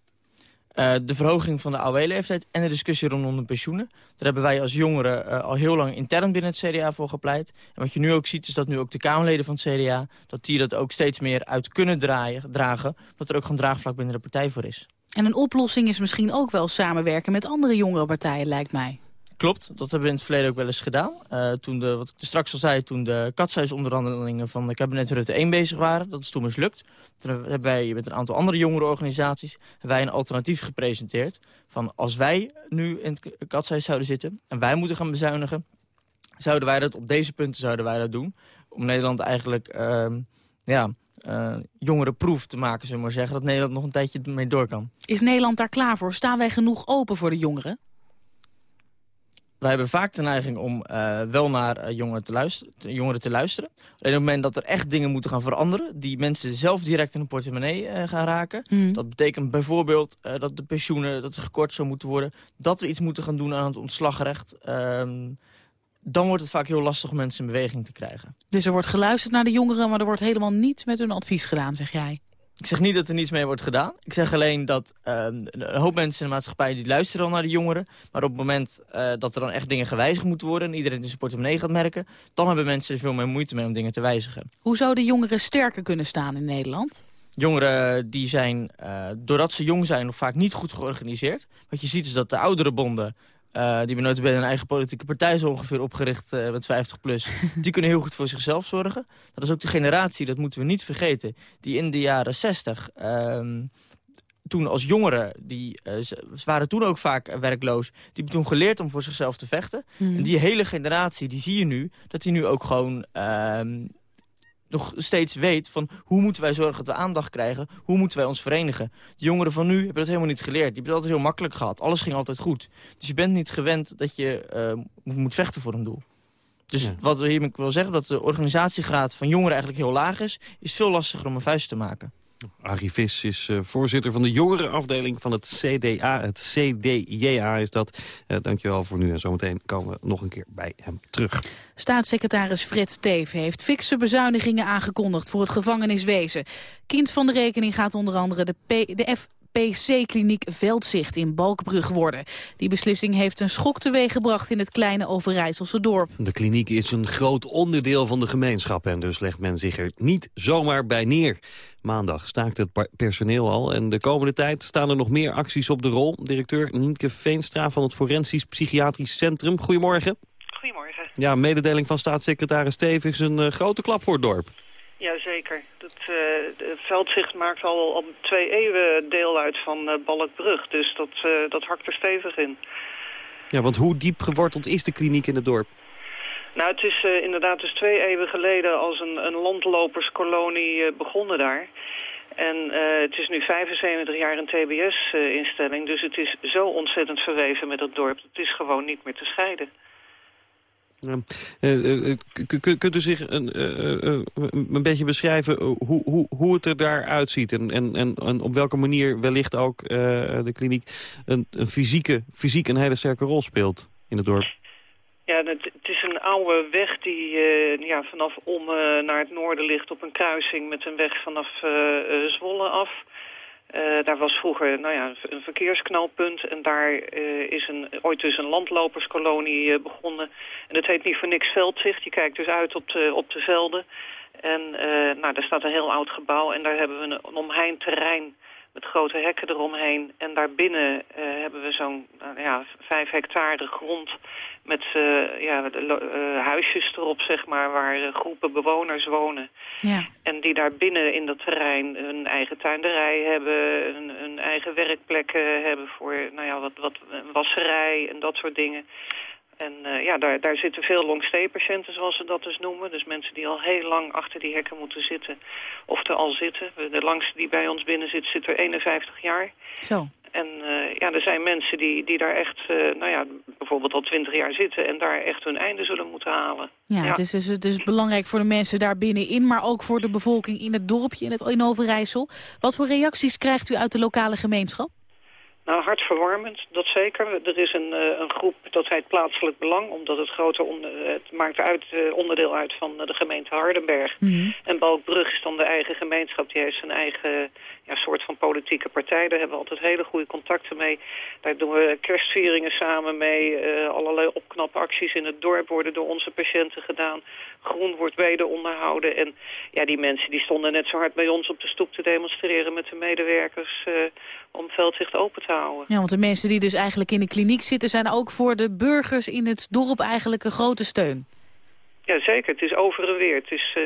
Uh, de verhoging van de AOW-leeftijd en de discussie rondom de pensioenen. Daar hebben wij als jongeren uh, al heel lang intern binnen het CDA voor gepleit. En wat je nu ook ziet is dat nu ook de Kamerleden van het CDA... dat die dat ook steeds meer uit kunnen draaien, dragen. Dat er ook gewoon draagvlak binnen de partij voor is. En een oplossing is misschien ook wel samenwerken met andere jongere partijen, lijkt mij. Klopt, dat hebben we in het verleden ook wel eens gedaan. Uh, toen de, wat ik straks al zei, toen de katshuisonderhandelingen van de kabinet Rutte 1 bezig waren. Dat is toen mislukt. Toen hebben wij met een aantal andere jongere organisaties wij een alternatief gepresenteerd. Van als wij nu in het katshuis zouden zitten en wij moeten gaan bezuinigen... zouden wij dat op deze punten zouden wij dat doen. Om Nederland eigenlijk uh, ja, uh, jongerenproef te maken, zullen we maar zeggen. Dat Nederland nog een tijdje mee door kan. Is Nederland daar klaar voor? Staan wij genoeg open voor de jongeren? Wij hebben vaak de neiging om uh, wel naar uh, jongeren, te luisteren, jongeren te luisteren. Alleen op het moment dat er echt dingen moeten gaan veranderen... die mensen zelf direct in de portemonnee uh, gaan raken... Mm. dat betekent bijvoorbeeld dat de pensioenen dat ze gekort zou moeten worden... dat we iets moeten gaan doen aan het ontslagrecht... Ehm, dan wordt het vaak heel lastig om mensen in beweging te krijgen. Dus er wordt geluisterd naar de jongeren... maar er wordt helemaal niets met hun advies gedaan, zeg jij? Ik zeg niet dat er niets mee wordt gedaan. Ik zeg alleen dat uh, een hoop mensen in de maatschappij die luisteren al naar de jongeren. Maar op het moment uh, dat er dan echt dingen gewijzigd moeten worden... en iedereen in zijn portemonnee gaat merken... dan hebben mensen veel meer moeite mee om dingen te wijzigen. Hoe zouden jongeren sterker kunnen staan in Nederland? Jongeren die zijn, uh, doordat ze jong zijn, nog vaak niet goed georganiseerd. Wat je ziet is dat de oudere bonden uh, die hebben nooit een eigen politieke partij zo ongeveer opgericht uh, met 50 plus. die kunnen heel goed voor zichzelf zorgen. Dat is ook de generatie, dat moeten we niet vergeten, die in de jaren 60... Uh, toen als jongeren, die, uh, ze waren toen ook vaak werkloos... die hebben toen geleerd om voor zichzelf te vechten. Mm. En die hele generatie, die zie je nu... dat die nu ook gewoon ehm, nog steeds weet van hoe moeten wij zorgen dat we aandacht krijgen, hoe moeten wij ons verenigen. De jongeren van nu hebben dat helemaal niet geleerd. Die hebben het altijd heel makkelijk gehad. Alles ging altijd goed. Dus je bent niet gewend dat je uh, moet vechten voor een doel. Dus ja. wat hiermee wil zeggen, dat de organisatiegraad van jongeren eigenlijk heel laag is, is veel lastiger om een vuist te maken. Arie Vis is uh, voorzitter van de jongerenafdeling van het CDA. Het CDJA is dat. Uh, dankjewel voor nu en zometeen komen we nog een keer bij hem terug. Staatssecretaris Fred Teven heeft fikse bezuinigingen aangekondigd voor het gevangeniswezen. Kind van de rekening gaat onder andere de, P, de F PC-kliniek Veldzicht in Balkbrug worden. Die beslissing heeft een schok teweeggebracht in het kleine Overijsselse dorp. De kliniek is een groot onderdeel van de gemeenschap en dus legt men zich er niet zomaar bij neer. Maandag staakt het personeel al en de komende tijd staan er nog meer acties op de rol. Directeur Nienke Veenstra van het Forensisch Psychiatrisch Centrum. Goedemorgen. Goedemorgen. Ja, mededeling van staatssecretaris Steven is een uh, grote klap voor het dorp. Jazeker. Het uh, veldzicht maakt al, al twee eeuwen deel uit van uh, Balkbrug. Dus dat, uh, dat hakt er stevig in. Ja, want hoe diep geworteld is de kliniek in het dorp? Nou, het is inderdaad dus twee eeuwen geleden als een, een landloperskolonie begonnen daar. En het is nu 75 jaar een TBS-instelling. dus het is zo ontzettend verweven met het dorp. Het is gewoon niet meer te scheiden. Uh, uh, kunt u zich een, een beetje beschrijven hoe, hoe, hoe het er daar uitziet... En, en, en, op welke manier wellicht ook de kliniek een, een fysieke, fysiek een hele sterke rol speelt in het dorp? Ja, het, het is een oude weg die ja, vanaf om naar het noorden ligt op een kruising met een weg vanaf Zwolle af... Uh, daar was vroeger nou ja, een verkeersknalpunt en daar uh, is een, ooit dus een landloperskolonie uh, begonnen. En dat heet niet voor niks veldzicht. Je kijkt dus uit op de, op de velden. En nou, daar staat een heel oud gebouw en daar hebben we een, een omheind terrein met grote hekken eromheen. En daarbinnen hebben we zo'n nou ja, vijf hectare grond met uh, ja, uh, huisjes erop, zeg maar, waar groepen bewoners wonen. Ja. En die daar binnen in dat terrein een eigen tuinderij hebben, een, een eigen werkplekken hebben voor nou ja, wat, wat wasserij en dat soort dingen. En ja, daar, daar zitten veel long-stay-patiënten, zoals ze dat dus noemen. Dus mensen die al heel lang achter die hekken moeten zitten, of er al zitten. De langste die bij ons binnen zit, zit er 51 jaar. Zo. En uh, ja, er zijn mensen die, die daar echt, uh, nou ja, bijvoorbeeld al twintig jaar zitten... en daar echt hun einde zullen moeten halen. Ja, ja. Het, is, dus, het is belangrijk voor de mensen daar binnenin... maar ook voor de bevolking in het dorpje, in het in Overijssel. Wat voor reacties krijgt u uit de lokale gemeenschap? Nou, hartverwarmend, dat zeker. Er is een, uh, een groep, dat heet Plaatselijk Belang... omdat het grote onder, het maakt uit, uh, onderdeel uit van de gemeente Hardenberg. Mm -hmm. En Balkbrug is dan de eigen gemeenschap. Die heeft zijn eigen ja, soort van politieke partij. Daar hebben we altijd hele goede contacten mee. Daar doen we kerstvieringen samen mee. Uh, allerlei opknapacties in het dorp worden door onze patiënten gedaan. Groen wordt weder onderhouden. En ja, die mensen die stonden net zo hard bij ons op de stoep te demonstreren met de medewerkers... om Veldzicht open te houden. Ja, want de mensen die dus eigenlijk in de kliniek zitten... zijn ook voor de burgers in het dorp eigenlijk een grote steun. Ja, zeker. Het is over en weer. Het is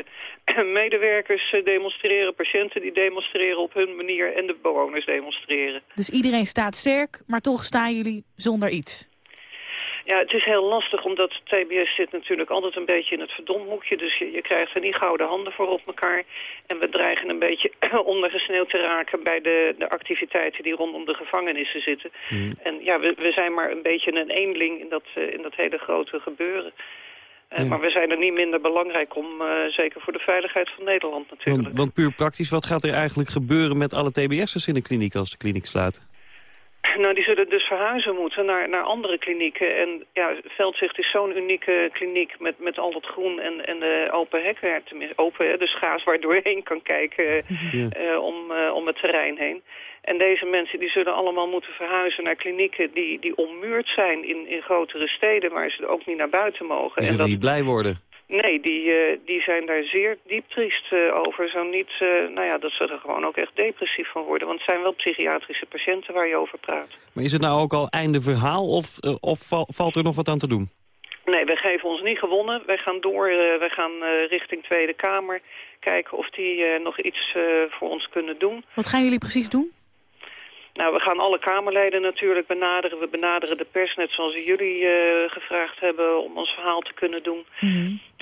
eh, medewerkers eh, demonstreren, patiënten die demonstreren op hun manier... en de bewoners demonstreren. Dus iedereen staat sterk, maar toch staan jullie zonder iets. Ja, het is heel lastig, omdat TBS zit natuurlijk altijd een beetje in het verdomhoekje. Dus je, je krijgt er niet gouden handen voor op elkaar. En we dreigen een beetje ondergesneeuwd te raken bij de, de activiteiten die rondom de gevangenissen zitten. En ja, we, we zijn maar een beetje een eenling in dat, eh, in dat hele grote gebeuren. Ja. Maar we zijn er niet minder belangrijk om, eh, zeker voor de veiligheid van Nederland natuurlijk. Want, want puur praktisch, wat gaat er eigenlijk gebeuren met alle TBS'ers in de kliniek als de kliniek sluit? Nou, die zullen dus verhuizen moeten naar, naar andere klinieken. En ja, Veldzicht is zo'n unieke kliniek met, met al dat groen en, en de open hekken. Tenminste, open, hè, dus gaas waar je doorheen kan kijken Ja. eh, om, eh, om het terrein heen. En deze mensen die zullen allemaal moeten verhuizen naar klinieken die, die ommuurd zijn in, in grotere steden... waar ze ook niet naar buiten mogen. Die en zullen dat, niet blij worden. Nee, die, eh, die zijn daar zeer diep triest eh, over. Zo niet, eh, nou ja, dat ze er gewoon ook echt depressief van worden. Want het zijn wel psychiatrische patiënten waar je over praat. Maar is het nou ook al einde verhaal of, of val- valt er nog wat aan te doen? Nee, wij geven ons niet gewonnen. Wij gaan door, wij gaan eh, richting Tweede Kamer. Kijken of die eh, nog iets eh, voor ons kunnen doen. Wat gaan jullie precies doen? Nou, we gaan alle Kamerleden natuurlijk benaderen. We benaderen de pers, net zoals jullie eh, gevraagd hebben... om ons verhaal te kunnen doen.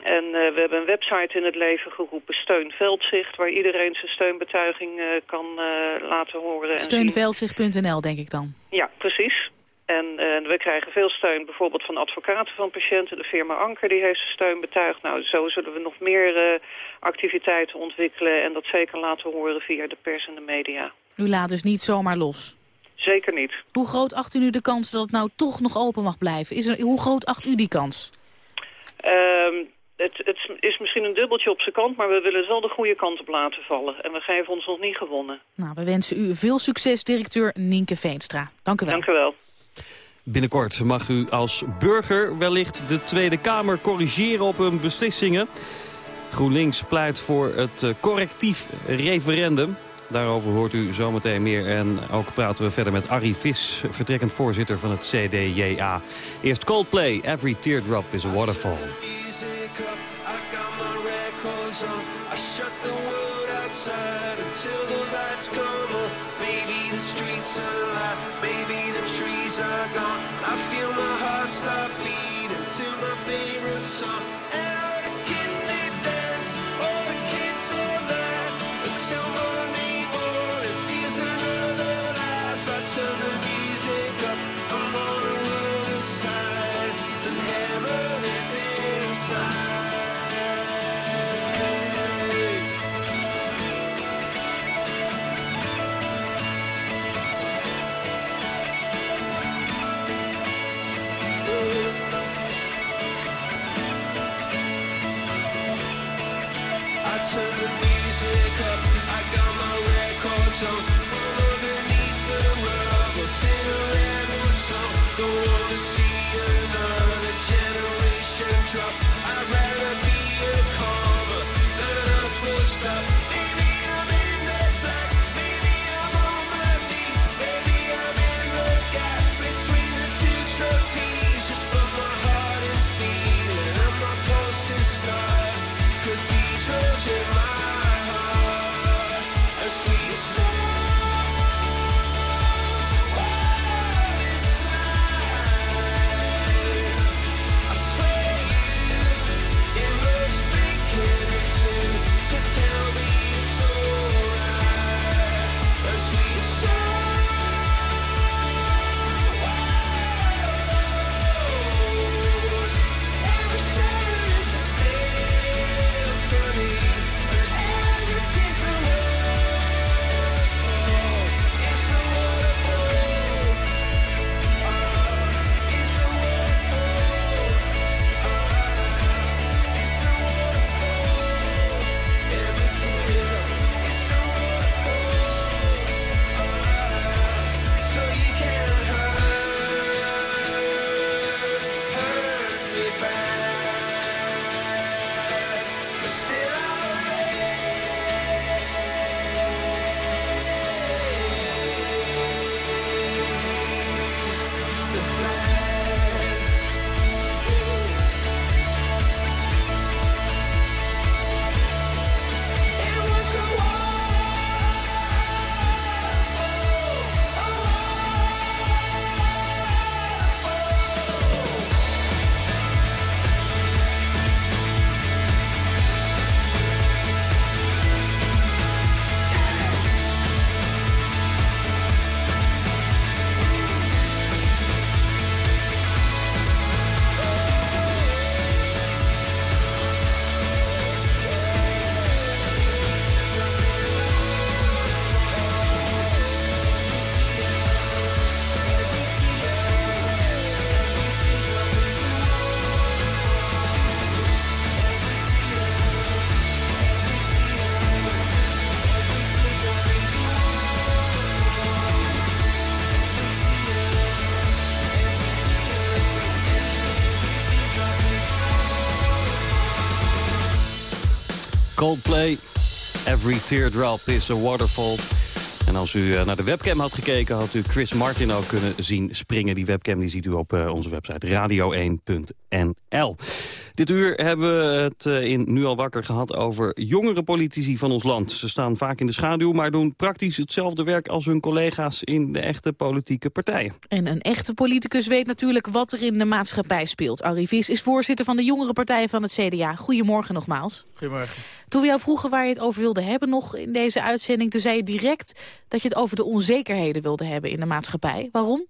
En eh, we hebben een website in het leven geroepen, Steun Veldzicht... waar iedereen zijn steunbetuiging eh, kan laten horen. Steunveldzicht.nl denk ik dan. Ja, precies. En we krijgen veel steun bijvoorbeeld van advocaten van patiënten. De firma Anker die heeft zijn steun betuigd. Nou, zo zullen we nog meer activiteiten ontwikkelen... en dat zeker laten horen via de pers en de media. U laat dus niet zomaar los. Zeker niet. Hoe groot acht u nu de kans dat het nou toch nog open mag blijven? Is er, hoe groot acht u die kans? Ehm, het, het is misschien een dubbeltje op zijn kant, maar we willen het wel de goede kant op laten vallen. En we geven ons nog niet gewonnen. Nou, we wensen u veel succes, directeur Nienke Veenstra. Dank u wel. Dank u wel. Binnenkort mag u als burger wellicht de Tweede Kamer corrigeren op hun beslissingen. GroenLinks pleit voor het eh, correctief referendum. Daarover hoort u zometeen meer. En ook praten we verder met Arie Vis, vertrekkend voorzitter van het CDJA. Eerst Coldplay, Every Teardrop is a Waterfall. Coldplay. Every teardrop is a waterfall. En als u eh, naar de webcam had gekeken, had u Chris Martin ook kunnen zien springen. Die webcam die ziet u op eh, onze website radio1.nl. Dit uur hebben we het eh, in Nu al wakker gehad over jongere politici van ons land. Ze staan vaak in de schaduw, maar doen praktisch hetzelfde werk als hun collega's in de echte politieke partijen. En een echte politicus weet natuurlijk wat er in de maatschappij speelt. Arie Vis is voorzitter van de jongere partijen van het CDA. Goedemorgen nogmaals. Goedemorgen. Toen we jou vroegen waar je het over wilde hebben nog in deze uitzending... toen zei je direct dat je het over de onzekerheden wilde hebben in de maatschappij. Waarom?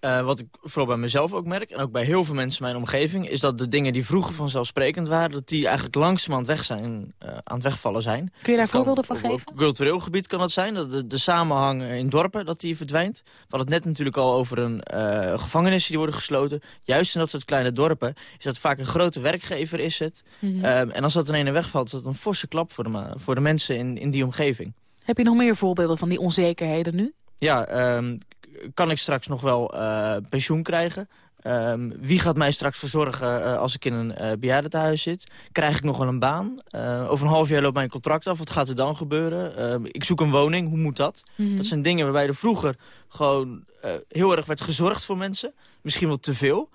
Eh, wat ik vooral bij mezelf ook merk, en ook bij heel veel mensen in mijn omgeving... is dat de dingen die vroeger vanzelfsprekend waren... dat die eigenlijk langzamerhand weg zijn, eh, aan het wegvallen zijn. Kun je daar voorbeelden van geven? Op cultureel gebied kan dat zijn, dat de, de samenhang in dorpen dat die verdwijnt. We hadden het net natuurlijk al over een eh gevangenissen die worden gesloten. Juist in dat soort kleine dorpen is dat vaak een grote werkgever is het. Mhm. Ehm, en als dat in ene wegvalt, is dat een forse klap voor de, voor de mensen in, in die omgeving. Heb je nog meer voorbeelden van die onzekerheden nu? Ja, ehm, kan ik straks nog wel eh, pensioen krijgen? Ehm, wie gaat mij straks verzorgen eh, als ik in een eh bejaardentehuis zit? Krijg ik nog wel een baan? Over een half jaar loopt mijn contract af. Wat gaat er dan gebeuren? Ehm, ik zoek een woning. Hoe moet dat? Mhm. Dat zijn dingen waarbij er vroeger gewoon heel erg werd gezorgd voor mensen. Misschien wel te veel.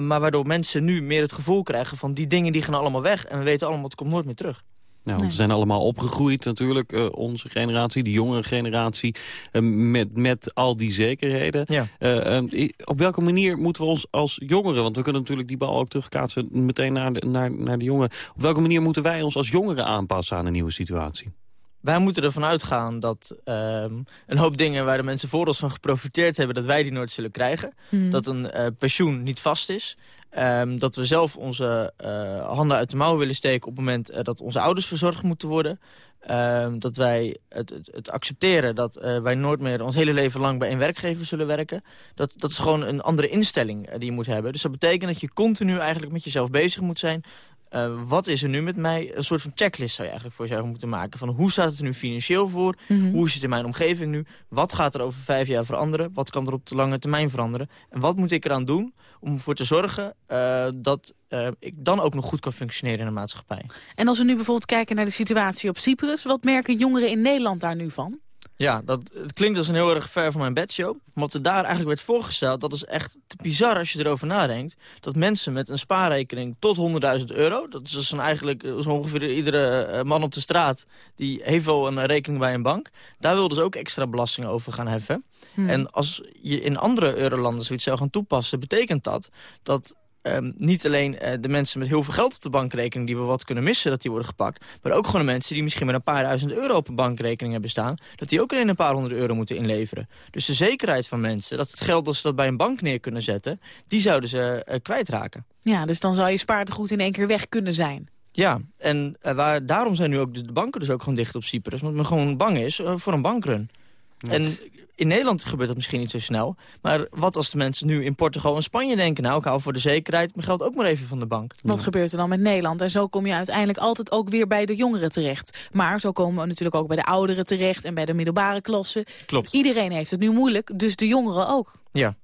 Maar waardoor mensen nu meer het gevoel krijgen van die dingen die gaan allemaal weg. En we weten allemaal, het komt nooit meer terug. Nou, want ze zijn allemaal opgegroeid natuurlijk, eh, onze generatie, de jongere generatie, eh, met, met al die zekerheden. Ja. Eh, eh, i- op welke manier moeten we ons als jongeren, want we kunnen natuurlijk die bal ook terugkaatsen meteen naar de, naar, naar de jongeren. Op welke manier moeten wij ons als jongeren aanpassen aan een nieuwe situatie? Wij moeten ervan uitgaan dat ehm, een hoop dingen waar de mensen voor ons van geprofiteerd hebben... dat wij die nooit zullen krijgen. Mhm. Dat een eh, pensioen niet vast is. Ehm, dat we zelf onze eh, handen uit de mouwen willen steken... op het moment eh, dat onze ouders verzorgd moeten worden. Ehm, dat wij het, het, het accepteren dat eh, wij nooit meer ons hele leven lang bij een werkgever zullen werken. Dat, dat is gewoon een andere instelling die je moet hebben. Dus dat betekent dat je continu eigenlijk met jezelf bezig moet zijn... Eh, wat is er nu met mij? Een soort van checklist zou je eigenlijk voor jezelf moeten maken. Van hoe staat het er nu financieel voor? Mhm. Hoe is het in mijn omgeving nu? Wat gaat er over vijf jaar veranderen? Wat kan er op de lange termijn veranderen? En wat moet ik eraan doen om ervoor te zorgen eh, dat eh, ik dan ook nog goed kan functioneren in de maatschappij? En als we nu bijvoorbeeld kijken naar de situatie op Cyprus... wat merken jongeren in Nederland daar nu van? Ja, dat, het klinkt als een heel erg ver van mijn bedshow. Maar wat er daar eigenlijk werd voorgesteld, dat is echt te bizar als je erover nadenkt. Dat mensen met een spaarrekening tot 100.000 euro, dat is dus een eigenlijk eh, zo ongeveer iedere eh, man op de straat, die heeft wel een rekening bij een bank. Daar wilden ze ook extra belastingen over gaan heffen. Hmm. En als je in andere eurolanden zoiets zou gaan toepassen, betekent dat dat ehm, niet alleen eh, de mensen met heel veel geld op de bankrekening... die we wat kunnen missen, dat die worden gepakt... maar ook gewoon de mensen die misschien met een paar duizend euro op een bankrekening hebben staan... dat die ook alleen een paar honderd euro moeten inleveren. Dus de zekerheid van mensen, dat het geld dat ze dat bij een bank neer kunnen zetten... die zouden ze eh, kwijtraken. Ja, dus dan zou je spaartegoed in één keer weg kunnen zijn. Ja, en eh, waar, daarom zijn nu ook de, de banken dus ook gewoon dicht op Cyprus. Want men gewoon bang is voor een bankrun. En in Nederland gebeurt dat misschien niet zo snel. Maar wat als de mensen nu in Portugal en Spanje denken... nou, ik hou voor de zekerheid mijn geld ook maar even van de bank. Wat gebeurt er dan met Nederland? En zo kom je uiteindelijk altijd ook weer bij de jongeren terecht. Maar zo komen we natuurlijk ook bij de ouderen terecht... en bij de middelbare klasse. Klopt. Iedereen heeft het nu moeilijk, dus de jongeren ook. Ja.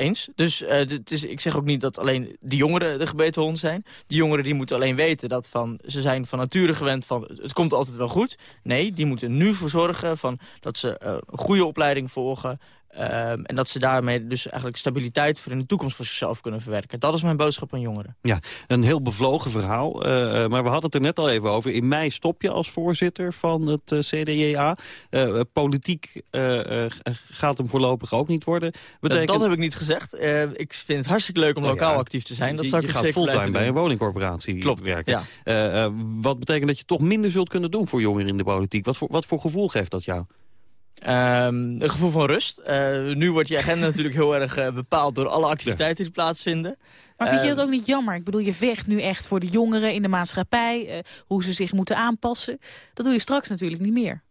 Eens. Dus eh, het is, ik zeg ook niet dat alleen de jongeren de gebeten hond zijn. Die jongeren die moeten alleen weten dat van, ze zijn van nature gewend van het komt altijd wel goed. Nee, die moeten nu voor zorgen van, dat ze eh, een goede opleiding volgen. Ehm, en dat ze daarmee dus eigenlijk stabiliteit voor in de toekomst voor zichzelf kunnen verwerken. Dat is mijn boodschap aan jongeren. Ja, een heel bevlogen verhaal. eh, maar we hadden het er net al even over. In mei stop je als voorzitter van het eh, CDJA. Eh, politiek eh, eh, gaat hem voorlopig ook niet worden. Betekent... Dat heb ik niet gezegd. Eh, ik vind het hartstikke leuk om Nou lokaal ja, actief te zijn. Dat je zou ik je ook gaat fulltime bij een woningcorporatie Klopt, werken. ja. Eh, eh, wat betekent dat je toch minder zult kunnen doen voor jongeren in de politiek? Wat voor, wat voor gevoel geeft dat jou? Ehm, een gevoel van rust. Eh, nu wordt je agenda natuurlijk heel erg eh, bepaald door alle activiteiten die plaatsvinden. Maar vind je Ehm, dat ook niet jammer? Ik bedoel, je vecht nu echt voor de jongeren in de maatschappij... eh, hoe ze zich moeten aanpassen. Dat doe je straks natuurlijk niet meer.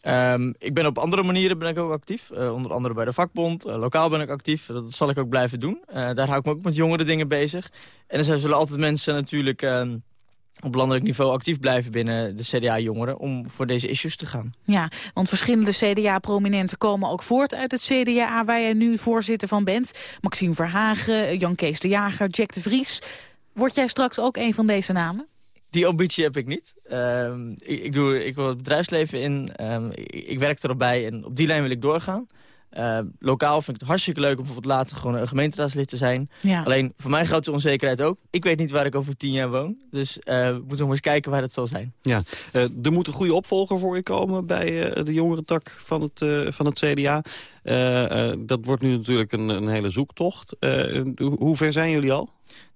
Ehm, ik ben op andere manieren ben ik ook actief. Onder andere bij de vakbond. Lokaal ben ik actief. Dat zal ik ook blijven doen. Daar hou ik me ook met jongere dingen bezig. En er zijn- zullen altijd mensen natuurlijk op landelijk niveau actief blijven binnen de CDA-jongeren... om voor deze issues te gaan. Ja, want verschillende CDA-prominenten komen ook voort uit het CDA... waar jij nu voorzitter van bent. Maxime Verhagen, Jan Kees de Jager, Jack de Vries. Word jij straks ook een van deze namen? Die ambitie heb ik niet. Ehm, ik, ik, doe, ik wil het bedrijfsleven in. Ehm, ik, ik werk erop bij en op die lijn wil ik doorgaan. Ehm, lokaal vind ik het hartstikke leuk om bijvoorbeeld later gewoon een gemeenteraadslid te zijn. Ja. Alleen voor mij grote onzekerheid ook. Ik weet niet waar ik over tien jaar woon. Dus eh, we moeten nog eens kijken waar het zal zijn. Ja, eh, er moet een goede opvolger voor je komen bij eh, de jongere tak van het, eh, van het CDA. Eh, eh, dat wordt nu natuurlijk een, een hele zoektocht. Eh, hoe ver zijn jullie al?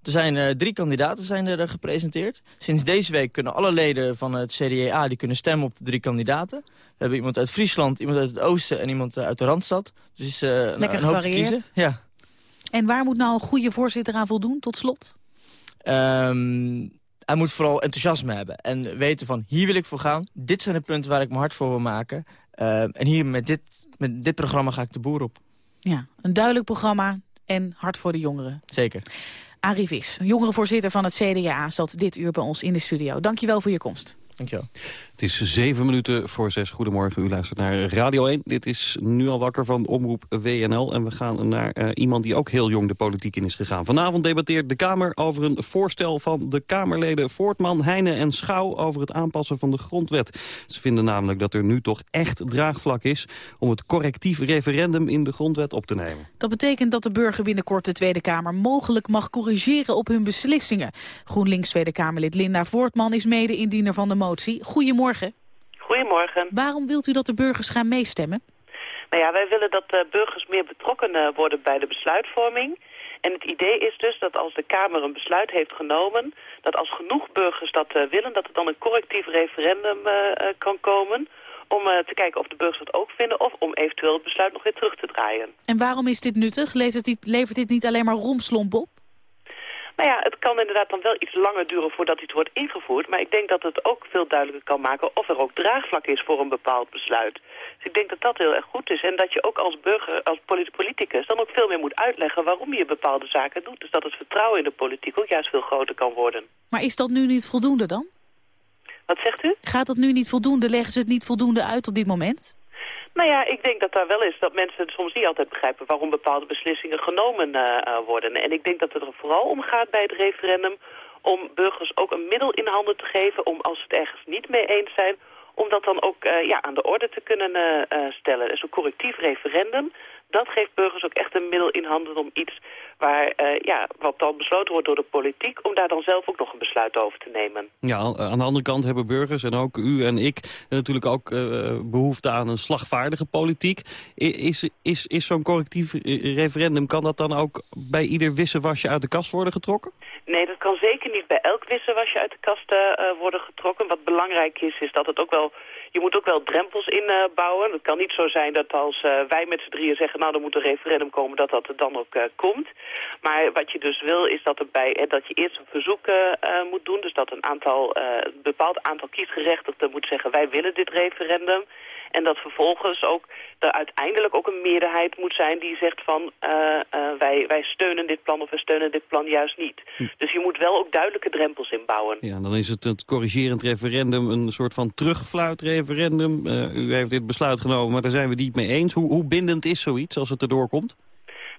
Er zijn eh, drie kandidaten zijn er eh, gepresenteerd. Sinds deze week kunnen alle leden van het CDA die kunnen stemmen op de drie kandidaten. We hebben iemand uit Friesland, iemand uit het oosten en iemand eh, uit de Randstad. Dus is, een- Lekker een hoop te gevarieerd. kiezen. Ja. En waar moet nou een goede voorzitter aan voldoen, tot slot? Ehm, hij moet vooral enthousiasme hebben. En weten van, hier wil ik voor gaan. Dit zijn de punten waar ik me hard voor wil maken. Ehm, en hier met dit, met dit programma ga ik de boer op. Ja, een duidelijk programma en hard voor de jongeren. Zeker. Arie Vis, jongerenvoorzitter van het CDA, zat dit uur bij ons in de studio. Dankjewel voor je komst. Dankjewel. Het is zeven minuten voor zes. Goedemorgen, u luistert naar Radio 1. Dit is nu al wakker van Omroep WNL. En we gaan naar eh, iemand die ook heel jong de politiek in is gegaan. Vanavond debatteert de Kamer over een voorstel van de Kamerleden Voortman, Heijnen en Schouw over het aanpassen van de grondwet. Ze vinden namelijk dat er nu toch echt draagvlak is om het correctief referendum in de grondwet op te nemen. Dat betekent dat de burger binnenkort de Tweede Kamer mogelijk mag corrigeren op hun beslissingen. GroenLinks Tweede Kamerlid Linda Voortman is mede-indiener van de motie. Goedemorgen. Goedemorgen. Waarom wilt u dat de burgers gaan meestemmen? Nou ja, wij willen dat de burgers meer betrokken eh, worden bij de besluitvorming. En het idee is dus dat als de Kamer een besluit heeft genomen... dat als genoeg burgers dat eh, willen, dat er dan een correctief referendum eh, eh, kan komen... om eh, te kijken of de burgers dat ook vinden... of om eventueel het besluit nog weer terug te draaien. En waarom is dit nuttig? Levert, niet, levert dit niet alleen maar romslomp op? Nou ja, het kan inderdaad dan wel iets langer duren voordat iets wordt ingevoerd. Maar ik denk dat het ook veel duidelijker kan maken of er ook draagvlak is voor een bepaald besluit. Dus ik denk dat dat heel erg goed is. En dat je ook als burger, als polit- politicus, dan ook veel meer moet uitleggen waarom je bepaalde zaken doet. Dus dat het vertrouwen in de politiek ook juist veel groter kan worden. Maar is dat nu niet voldoende dan? Wat zegt u? Gaat dat nu niet voldoende? Leggen ze het niet voldoende uit op dit moment? Nou ja, ik denk dat daar wel is dat mensen soms niet altijd begrijpen waarom bepaalde beslissingen genomen eh, eh, worden. En ik denk dat het er vooral om gaat bij het referendum om burgers ook een middel in handen te geven om als ze het ergens niet mee eens zijn, om dat dan ook eh, ja, aan de orde te kunnen stellen. Dus een correctief referendum, dat geeft burgers ook echt een middel in handen om iets waar, eh, ja, wat dan besloten wordt door de politiek, om daar dan zelf ook nog een besluit over te nemen. Ja, aan aan de andere kant hebben burgers en ook u en ik natuurlijk ook eh, behoefte aan een slagvaardige politiek. Is, is, is zo'n correctief eh, referendum, kan dat dan ook bij ieder wisselwasje uit de kast worden getrokken? Nee, dat kan zeker niet bij elk wisselwasje uit de kast eh, eh, worden getrokken. Wat belangrijk is, is dat het ook wel... Je moet ook wel drempels inbouwen. het kan niet zo zijn dat als eh, wij met z'n drieën zeggen... nou, er moet een referendum komen, dat dat dan ook eh, komt. Maar wat je dus wil, is dat, er bij, eh, dat je eerst een verzoek moet doen. Dus dat een, aantal, een bepaald aantal kiesgerechtigden moet zeggen... wij willen dit referendum. En dat vervolgens ook er uiteindelijk ook een meerderheid moet zijn die zegt van eh, eh, wij, wij steunen dit plan of we steunen dit plan juist niet. Dus je moet wel ook duidelijke drempels inbouwen. Ja, dan is het het corrigerend referendum een soort van terugfluitreferendum. Uh, u heeft dit besluit genomen, maar daar zijn we niet mee eens. Hoe, hoe bindend is zoiets als het erdoor komt?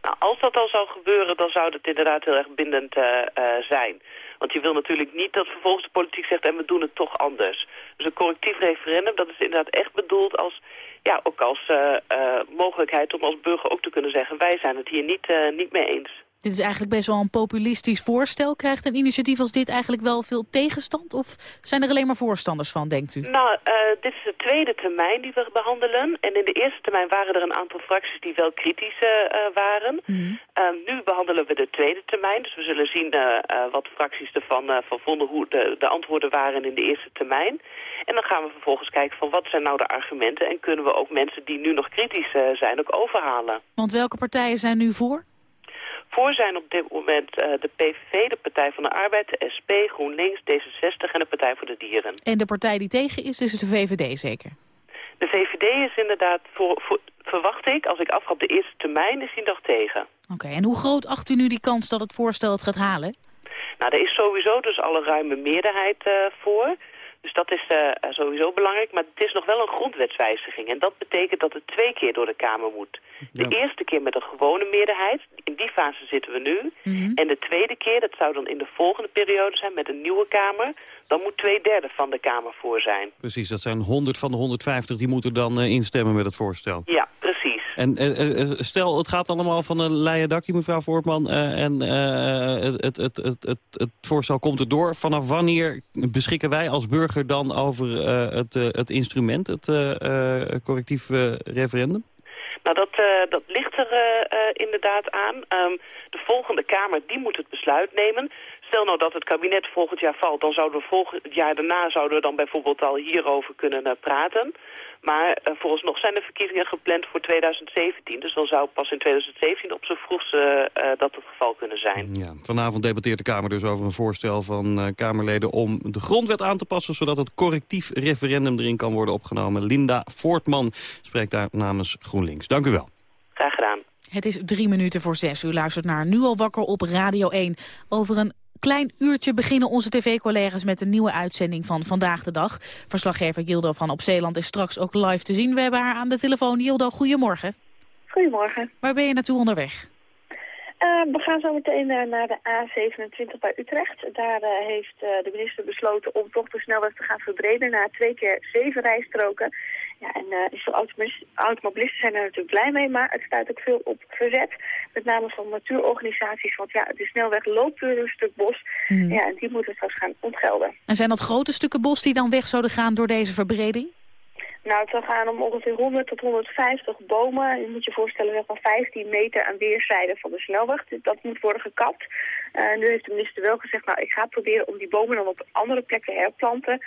Nou, als dat al zou gebeuren, dan zou het inderdaad heel erg bindend eh, eh, zijn. Want je wil natuurlijk niet dat vervolgens de politiek zegt en we doen het toch anders. Dus een correctief referendum, dat is inderdaad echt bedoeld als, ja, ook als eh, eh, mogelijkheid om als burger ook te kunnen zeggen... wij zijn het hier niet, eh, niet mee eens. Dit is eigenlijk best wel een populistisch voorstel. Krijgt een initiatief als dit eigenlijk wel veel tegenstand? Of zijn er alleen maar voorstanders van, denkt u? Nou, eh, dit is de tweede termijn die we behandelen. En in de eerste termijn waren er een aantal fracties die wel kritisch eh, eh, waren. Eh, nu behandelen we de tweede termijn. Dus we zullen zien wat fracties ervan van vonden, hoe de, de antwoorden waren in de eerste termijn. En dan gaan we vervolgens kijken van wat zijn nou de argumenten... en kunnen we ook mensen die nu nog kritisch zijn ook overhalen. Want welke partijen zijn nu voor? Voor zijn op dit moment eh, de PVV, de Partij van de Arbeid, de SP, GroenLinks, D66 en de Partij voor de Dieren. En de partij die tegen is, dus de VVD zeker? De VVD is inderdaad, voor, voor, verwacht ik, als ik afga de eerste termijn, is die nog tegen. Oké, en hoe groot acht u nu die kans dat het voorstel het gaat halen? Nou, er is sowieso dus al een ruime meerderheid eh, voor. Dus dat is eh, sowieso belangrijk. Maar het is nog wel een grondwetswijziging. En dat betekent dat het twee keer door de Kamer moet. De eerste keer met een gewone meerderheid. In die fase zitten we nu. En de tweede keer, dat zou dan in de volgende periode zijn met een nieuwe Kamer. Dan moet twee derde van de Kamer voor zijn. Precies, dat zijn 100 van de 150 die moeten dan eh, instemmen met het voorstel. Ja, precies. En eh, eh, stel, het gaat allemaal van een leien dakje, mevrouw Voortman, en het, het, het, het, voorstel komt erdoor. Vanaf wanneer beschikken wij als burger dan over het, het instrument, het correctief referendum? Nou, dat, dat ligt er inderdaad aan. Ehm, de volgende Kamer die moet het besluit nemen. Stel nou dat het kabinet volgend jaar valt, dan zouden we volgend jaar daarna zouden we dan bijvoorbeeld al hierover kunnen eh, praten. Maar uh, vooralsnog zijn de verkiezingen gepland voor 2017. Dus dan zou pas in 2017 op zijn vroegst uh, uh, dat het geval kunnen zijn. Ja, vanavond debatteert de Kamer dus over een voorstel van uh, Kamerleden... om de grondwet aan te passen... zodat het correctief referendum erin kan worden opgenomen. Linda Voortman spreekt daar namens GroenLinks. Dank u wel. Graag gedaan. Het is drie minuten voor zes. U luistert naar Nu al wakker op Radio 1. Over een klein uurtje beginnen onze tv-collega's met een nieuwe uitzending van Vandaag de Dag. Verslaggever Gildo van Op Zeeland is straks ook live te zien. We hebben haar aan de telefoon. Gildo, goedemorgen. Goedemorgen. Waar ben je naartoe onderweg? Uh, we gaan zo meteen uh, naar de A27 bij Utrecht. Daar uh, heeft de minister besloten om toch de snelweg te gaan verbreden naar twee keer zeven rijstroken. Ja, en veel automobilisten zijn er natuurlijk blij mee, maar het staat ook veel op verzet. Met name van natuurorganisaties, want ja, de snelweg loopt door een stuk bos. Mm. Ja, en die moeten straks gaan ontgelden. En zijn dat grote stukken bos die dan weg zouden gaan door deze verbreding? Nou, het zal gaan om ongeveer 100 tot 150 bomen. Je moet je voorstellen, zeg maar 15 meter aan weerszijden van de snelweg. Dat moet worden gekapt. Uh, nu heeft de minister wel gezegd, nou, ik ga proberen om die bomen dan op andere plekken te herplanten.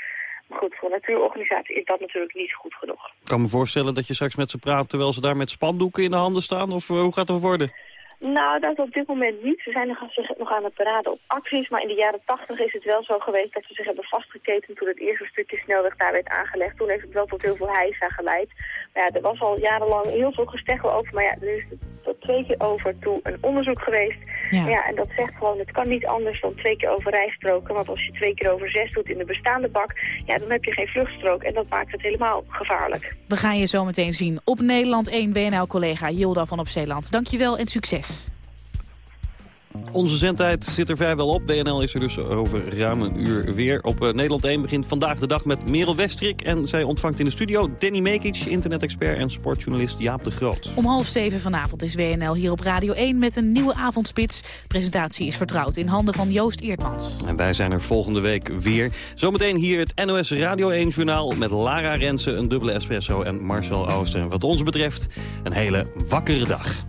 Goed, voor een natuurorganisatie is dat natuurlijk niet goed genoeg. Ik kan me voorstellen dat je straks met ze praat terwijl ze daar met spandoeken in de handen staan. Of uh, hoe gaat dat worden? Nou, dat op dit moment niet. Ze zijn nog, nog aan het beraden op acties. Maar in de jaren tachtig is het wel zo geweest dat ze zich hebben vastgeketen toen het eerste stukje snelweg daar werd aangelegd. Toen heeft het wel tot heel veel heisa geleid. Maar ja, er was al jarenlang heel veel gesteggel over. Maar ja, er is tot twee keer over toe een onderzoek geweest. Ja. ja. en dat zegt gewoon, het kan niet anders dan twee keer over rijstroken. Want als je twee keer over zes doet in de bestaande bak, ja, dan heb je geen vluchtstrook. En dat maakt het helemaal gevaarlijk. We gaan je zo meteen zien op Nederland 1 WNL-collega Jilda van Op Zeeland. Dankjewel en succes. Onze zendtijd zit er vrijwel op. WNL is er dus over ruim een uur weer. Op uh, Nederland 1 begint vandaag de dag met Merel Westrik. En zij ontvangt in de studio Danny Mekic, internet-expert en sportjournalist Jaap de Groot. Om half zeven vanavond is WNL hier op Radio 1 met een nieuwe avondspits. Presentatie is vertrouwd in handen van Joost Eertmans. En wij zijn er volgende week weer. Zometeen hier het NOS Radio 1-journaal met Lara Rensen, een dubbele espresso en Marcel Ooster. Wat ons betreft een hele wakkere dag.